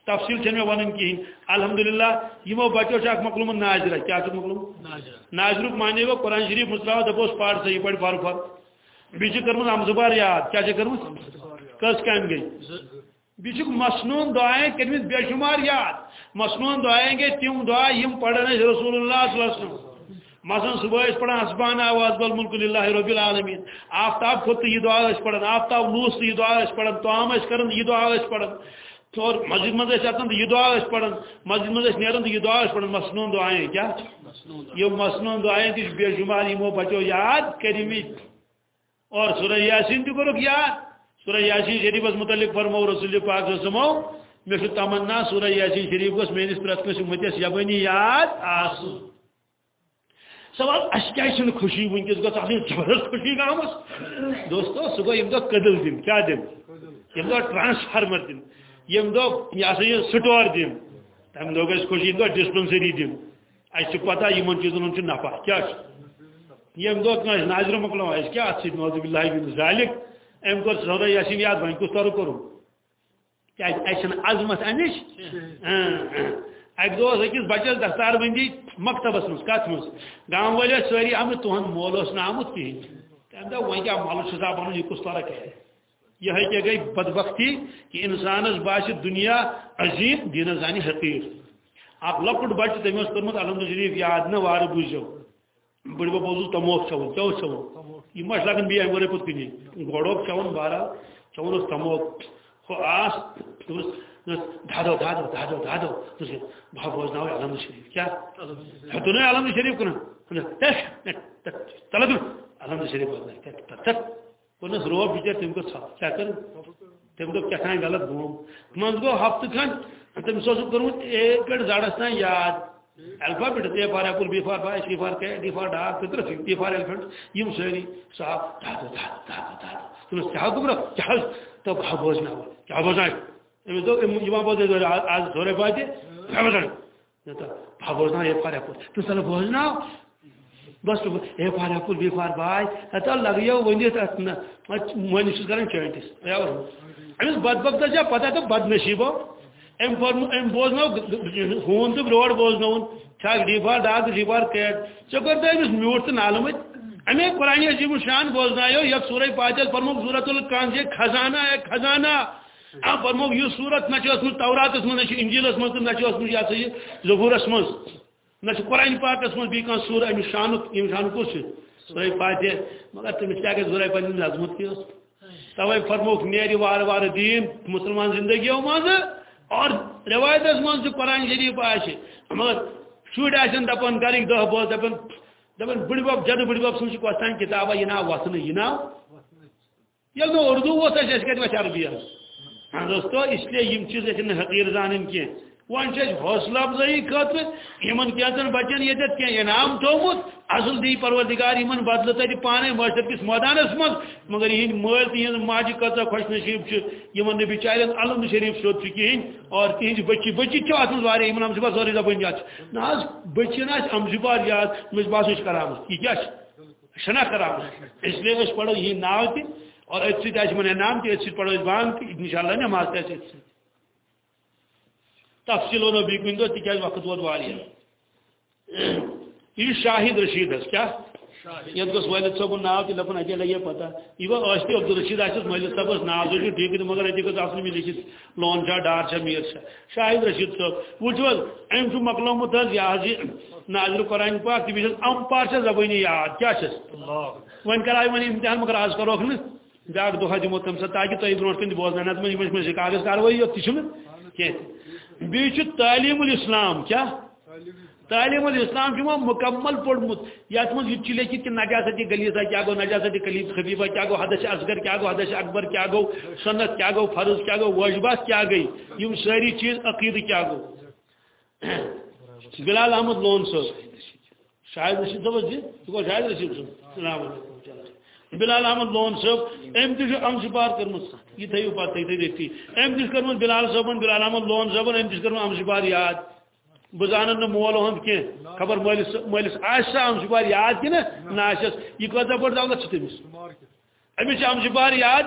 تفصیل چھن میں ونن کہین الحمدللہ یمو بچو چھ مقلوم ناظرہ کیا چھ مقلوم؟ ناظرک معنی گو قرآن شریف مصلاح دپوس پاڑ سے یہ فار فار بیچ کرمت ہم زبار یاد۔ کیا چھ کرمت کس کام گئی؟ بیچ مسنون دعائیں کرمت بے شمار یاد. مسنون دعائیں گے تم دعا یم پڑھنے رسول اللہ صلی اللہ علیہ وسلم. مثلا صبح اس پڑھا اسبان آواز بل ملک للہ رب العالمین. آفتاب خود یہ دعا اس پڑھن آفتاب لوس یہ دعا اس پڑھن توام اس کرن یہ دعا اس پڑھن. اور مسجد مز اتن یہ دعا اس پڑھن مسجد مز نیرن یہ دعا اس پڑھن مسنون دعائیں کیا؟ یہ مسنون دعائیں تھی بے شمار یمو بچو یاد کریمی اور سورہ یاسین تہ کرو یاد. سورہ یاسین شریف متعلق فرمو رسول پاک سمو میں تمنا سورہ یاسین شریف گوس میس پریت کنس متس یبنی یاد آس سوال اس کیا چھ خوشی ونکس گھس آسن زبردست خوشی گامس دوستو سہ گو یم دہ قدل دن کیا دن یم دہ ٹرانسفارمر دن یم دہ یہ سا یہ سٹور دن تمہ دہ گھس خوشی، یم دہ ڈسپنسری دن اس پتہ یمن چیزن ہند نفع کیا یم دہ ناظر مکلو اس کیا ات سی نوز باللہ بن ذالک۔ ام کور سورہ یاسین یاد وۄنۍ کُس طور کوٚرُم کیٛازِ اَسہِ چھَنہٕ عظمت اَمِچ اَکہِ دۄہ اوس أکِس بَچَس دستار بندی مکتبس منٛز کَتھ منٛز گام وٲلۍ ٲسۍ سٲری آمٕتۍ تُہُنٛد مول اوس نہٕ آمُت کِہیٖنۍ تَمہِ دۄہ وۄنۍ کیٛاہ مولہٕ حِساب پَنُن یہِ کُس طرح کَرِ یِہے کیٛاہ گٔے بدبختی کہِ اِنسانَس باسہِ دُنیا عظیٖم دیٖنَس زانہِ حقیٖر اکھ لۄکُٹ بَچہِ تٔمۍ اوس کوٚرمُت الحمد شریٖف یاد نہٕ وارٕ بوٗزِو بڑی بب اوسُس کیا چون یہ مش لگن بیٚیہِ اَمہِ ورٲے پوٚت کُنی چون بہرحال چون اوس تموک ہُہ آس دوٚپُس دادو دادو دادو دادو دوٚپُس بہٕ بوزناوے علمد شریف کیٛاہ ہیٚتو نہٕ علمد شریف کُنن تلہ دُن علمد شریف بوزناے کوٚرنَس روب بِچٲرۍ تٔمۍ کوٚر ژھۄپ کیٛاہ کٔر تٔمۍ دوٚپ کیٛاہ تام غلط گوم منٛزٕ گوٚو ہفتہٕ کھنٛڈ تٔمِس اوسُکھ کوٚرمُت اے پٮ۪ٹھ زَڈَس تام یاد alphabet A for apple, B for boy, C for cat, D for dog, Pitra, D for elephant, یم سٲری صاف دادو دادو دادو دادو تمس کیا گمرا کیا تو بھا بوزنا کیا بوزنا أمس دو یما بوزنا آز زوره باتی کیا بوزنا تو بھا بوزنا A for apple تو سال بوزنا بس A for apple, B for boy اتا لگیو ونیت اتنا مونی چھس کران چانٹس یا أمس بدبخت جا پتہ تو بد نصیبو ام بوزنو ہون تو روڈ بوزنو چھاک ڈیفار ڈاک ڈیفار کیٹ ژے کر تو امس میوٹ تو نالمت امی قرآن عظیم شان بوزنایو یک سورہ پاچل فرمو سورت الکان سے خزانہ ہے خزانہ. فرمو یہ صورت نہ ٲسمٕژ توراتس منٛز نہ چھِ انجیلس منٛز تہٕ نہ چھِ ٲسمٕژ یہِ ہسا یہِ ظہوٗرس منٛز نہ قرآن پاکس منٛز بیٚیہِ کانٛہہ سوٗر اَمہِ شانُک ییٚمہِ شانُک کُس چھُ فاتح مگر گژھِ ضروٗرت پنٕنہِ نظمت تہِ ٲس توے فرموک نیرِ وارٕ وارٕ دیٖن مُسلمان زندگیو منٛزٕ اور روایت من قرآن شریف آسہِ مگر شر آسن دپان گرٕکۍ دہ بٲژ دپان دپان بڑ بب جد بڑ بب سن کۄستان کتابہ یہ ناو وسن یہ ناو۔ یل نو اردو اوس اَسہِ اَسہِ کَتہِ عربی دوستو، اس لیے یم چیز گژھن حقیر زان کی حوصلہ افزائی خاطر ان بچن یتت کی انعام تھومت اصل دی پروردگار ان بدل تر پانے معاشر کس میدانس من مگر یہ مل تہذ ماجہ کچا خوش نصیب ان بچار علم شریف سیود کہین اور تہذ بچی بچی ات من ان سوری زبان یاد نا بچی نا امزبار یاد، مجھ باسو کرام یہ کیا شنا کرام اس۔ لیے اس پڑھو یہ ناو تہ اور ات سی من انعام ات پڑھو بانگ تہ ان شاء اللہ نماز تہ تفصیل ونو بیٚیہِ کُنہِ دۄہ تِکیٛازِ وقت ووت واریاہ [clears throat] یہ شاہد رشید حظ کیا؟ یتھ گوٚژھ والد صٲبُن ناو تہِ دپان اتے لگے پتہ یہ گوٚو ٲسۍ تہِ عبدالرشید آسٮ۪س مٲلِس صٲبس ناو تہِ چھُ ٹھیٖک مگر اتے گوٚژھ آسُن مےٚ لیکھِتھ لون چھا ڈار چھا میر چھا شاہد رشید وٕچھو حظ أمۍ چھُ مۄکلومُت حظ یہِ حظ یہِ ناظر قرآن پاک تہِ بیٚیہِ چھس امپار چھےٚ زبٲنی یاد۔ کیٛاہ چھس وۄنۍ کراے وۄنۍ امتحان مگر آز کروکھ نہٕ بیاکھ دۄہا دِمو تَمہِ ساتہٕ تاکہِ تۄہہِ برونٛٹھ کَنہِ بوزناونَتھ منٛز یِمن چھِ کاغذ تہِ چھُنہٕ کینٛہہ بیچ تعلیم الاسلام، کیا؟ تعلیم الاسلام کی مکمل پڑھمت یت من یہ لیکھت کہ نجاست غلیظہ کیا گو نجاست کلیب خفیفہ کیا گو حدث اصغر، کیا گو حدث اکبر، کیا گو سنت، کیا گو فرض کیا گو واجبات کیا گئی؟ یم ساری چیز عقید کیا گو؟ بلال احمد لون صاحب شاید رشید صاحب جی؟ تو شاید رشید صاحب۔ السلام علیکم بلال احمد لون صاحب ام تھی ام سپار کرم یہ تھو پتہ تھی دیکھتی۔ ام تھی کرم بلال صاحب بلال احمد لون صاحب ام تھی کرم ام سپار یاد۔ بہ زان مول ہند کی خبر مالس مالس آسا ام سپار یاد کہ نا؟ یہ کتا بڑ دولت تمس امس ام سپار یاد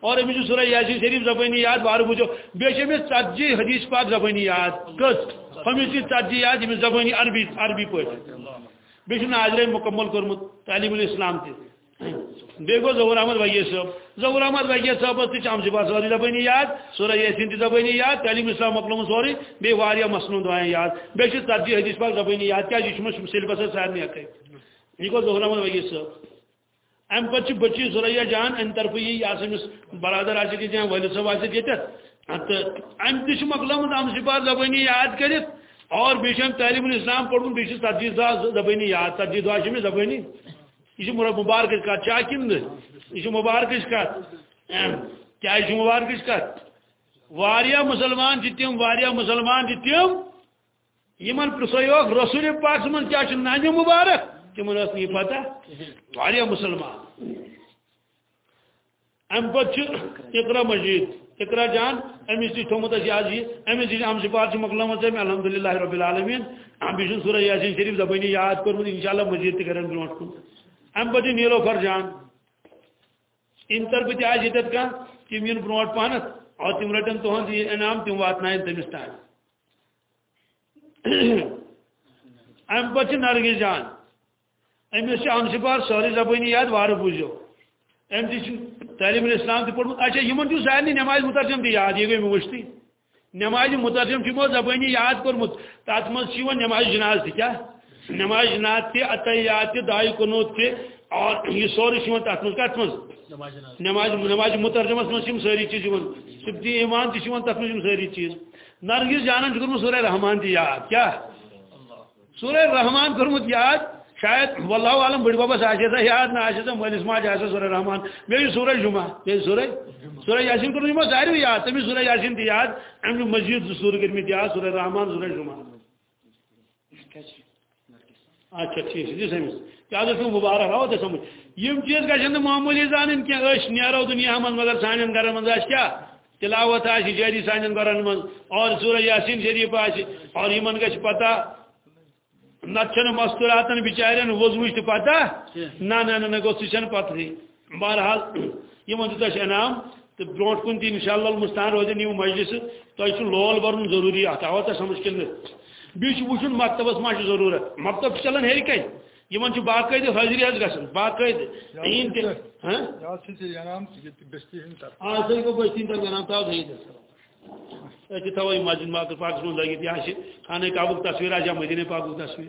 اور امس سورہ یاسین شریف زبانی یاد۔ بار بوجھو بیس امس ژتجی حدیث پاک زبانی یاد۔ کس؟ امس ژتجی یاد امس زبانی عربی عربی پہ بیس ناظرین مکمل کورمت تعلیم الاسلام تھی بیٚیہِ گوٚو ظہور احمد وغیر صٲب ظہور احمد وغیر صٲبس تہِ چھِ امزبار سورُے زبٲنی یاد سورہ یاسین تہِ زبٲنی یاد. تعلیٖم اسلام مۄکلومُت سورُے بیٚیہِ واریاہ مسنون دعایاں یاد. بیٚیہِ چھِ ژتجی حدیث پاک زبٲنی یاد کیٛازِ یہِ چھُ سیلبس حظ سارنٕے اکھے یہِ گوٚو ظہور احمد وغیر صٲب امہِ پتہٕ چھِ بٔچی سُریا جان امہِ طرفہٕ یی یہِ ہسا أمِس برادر آسہِ ییٚتہِ یا وٲلد صٲب آسہِ ییٚتٮ۪تھ تہٕ امہِ تہِ چھُ مۄکلومُت زبٲنی یاد کٔرِتھ اور بیٚیہِ چھُ أمۍ تعلیٖم الاسلام پوٚرمُت بیٚیہِ چھِ ژتجی دۄہ زبٲنی یاد ژتجی دۄہ چھِ أمِس زبٲنی یہ مبارک کت چاہ کن یہ مبارک کت کیا مبارک کت مسلمان تم واریا مسلمان تم یمن پرسوک رسول پاک من کیا نانہ مبارک تمن اس پتہ واریا مسلمان ام پتہ اقرا مجید اقرا جان امس تھی تھومت یاد یہ امس تھی ام سپار مکلمت الحمد للہ رب العالمین ام سورہ یاسین شریف زبانی یاد کورمت انشاءاللہ مجید تہ کرن برونٹ کن ام پتہ نیلو فر جان۔ ان طرف تہ آج یتت کان تم ین برونٹ پانت اور تم رٹن تہند ہاں یہ انعام تم واتنائن تمس تان ام پتہ نرگس جان۔ امس ان سپار سوری زبانی یاد وار بوزو ام تہ تعلیم الاسلام تہ پڑھمت اچھا یمن تہ سارنی نماز مترجم تہ یاد، یہ گئی مشتی۔ نماز مترجم تمو زبانی یاد کورمت تات مز نماز جناز تہ کیا؟ نماز جنات تہ عطیات تہ دعائی کنوت تہ اور یہ سوري تک مز کت مز نماز نماز مترجمس مز ساری چیز سبتی ایمان تہ تک مز ساری چیز۔ نرگس جانن کورمت سورہ رحمان تہ یاد کیا؟ سورہ رحمان کورمت یاد شاید واللہ عالم بڑی بابا آسے سا یاد نہ آسے سا مالس ماج آسے سورہ رحمان۔ بیٚیہِ سورہ جمعہ بیٚیہِ سورہ سورہ یاسین کورمت یمو ساروی یاد تمس سورہ یاسین تہ یاد امی مزید زٕ سورہ کٔرمٕتۍ یاد سورہ رحمان سورہ جمعہ۔ اچھا ٹھیک جی سمجھ کیا گھر مبارک آو تو سمجھ یم چیز گھن معمولی زان کی نیرو دنیا من مگر سان گھرن من کیا تلاوت آ جاری سان گھرن من اور سورہ یاسین شریف آ اور یمن گھ پتہ۔ نتن مستوراتن بچارن وضوچ تو پتہ۔ نہ نہ نہ گو سہ پتہ۔ بہرحال، یمن دت انعام۔ تو برو کن تہ انشاء اللہ المستان روزن یہ مجلس۔ تہ لول برن ضروری ات آو تہ سمجھ کن بیچ وچن مکتبس ما ضرورت مکتب چلان ہر کن یمن چھ باقاعدہ حاضری حض گژھان باقاعدہ۔ این ہاں؟ یا چھ چھ بستی ہن سہی کو ہے تو مسجد ماکر پاک چھ خانہ کعبہ تصویر آ مدینہ پاک تصویر۔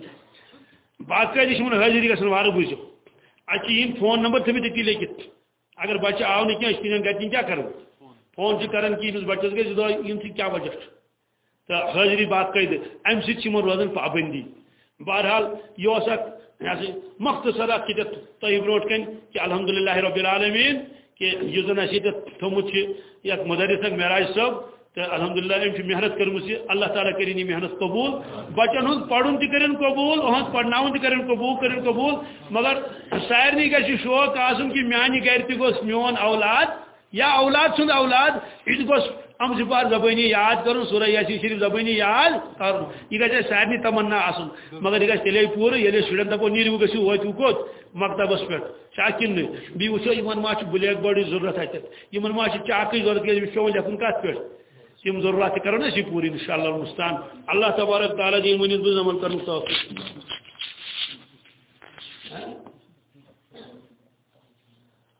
باقاعدہ چھ من حاضری گژھان وار بوزو اچھی ان فون نمبر تھمت تی لیکت اگر بچہ آو کیا اس گھر کیا کرو فون سے کران کہ امس بچس گئی دہ ان سے کیا وجہ؟ تو حاضری باقاعدہ ام سی روزان پابندی بہرحال یہ اخ مختصر اخ تہ برو کن کہ الحمد للہ رب العالمین کہ یہ زن اس تھومت یہ مدرس معراج صاحب تو الحمد للہ ام محنت کرم اللہ تعالیٰ کرن یہ محنت قبول۔ بچن ہند پڑھن تہ کرن قبول اہد پڑھنا تہ کرن قبول کرن قبول۔ مگر سارے گھر شوق آسن کہ میانہ گھر تہ گوس میون اولاد، یا اولاد سند اولاد یہ گوس ام سپار زبانی یاد کرن سورہ یاسی شریف زبانی یاد کرن یہ گھر سارے تمنا آسن مگر یہ تیلے پور یل شرین دپو نیرو گھو وتو کوت مکتبس پہ چاکن بی وچو یمن ما بلیک بورڈ ضرورت اتت یمن ما چاکی ضرورت کہ پیون لکھن کت پہ تم ضرورت کرو اسی پوری ان شاء اللہ المستان اللہ تبارک تعالیٰ دی ونس بز عمل کرن توفیق۔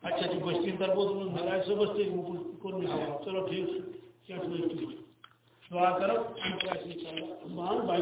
اچھا جی بستین تر بود صبح سے چلو ٹھیک۔ چٹنی دعا کرو بھائی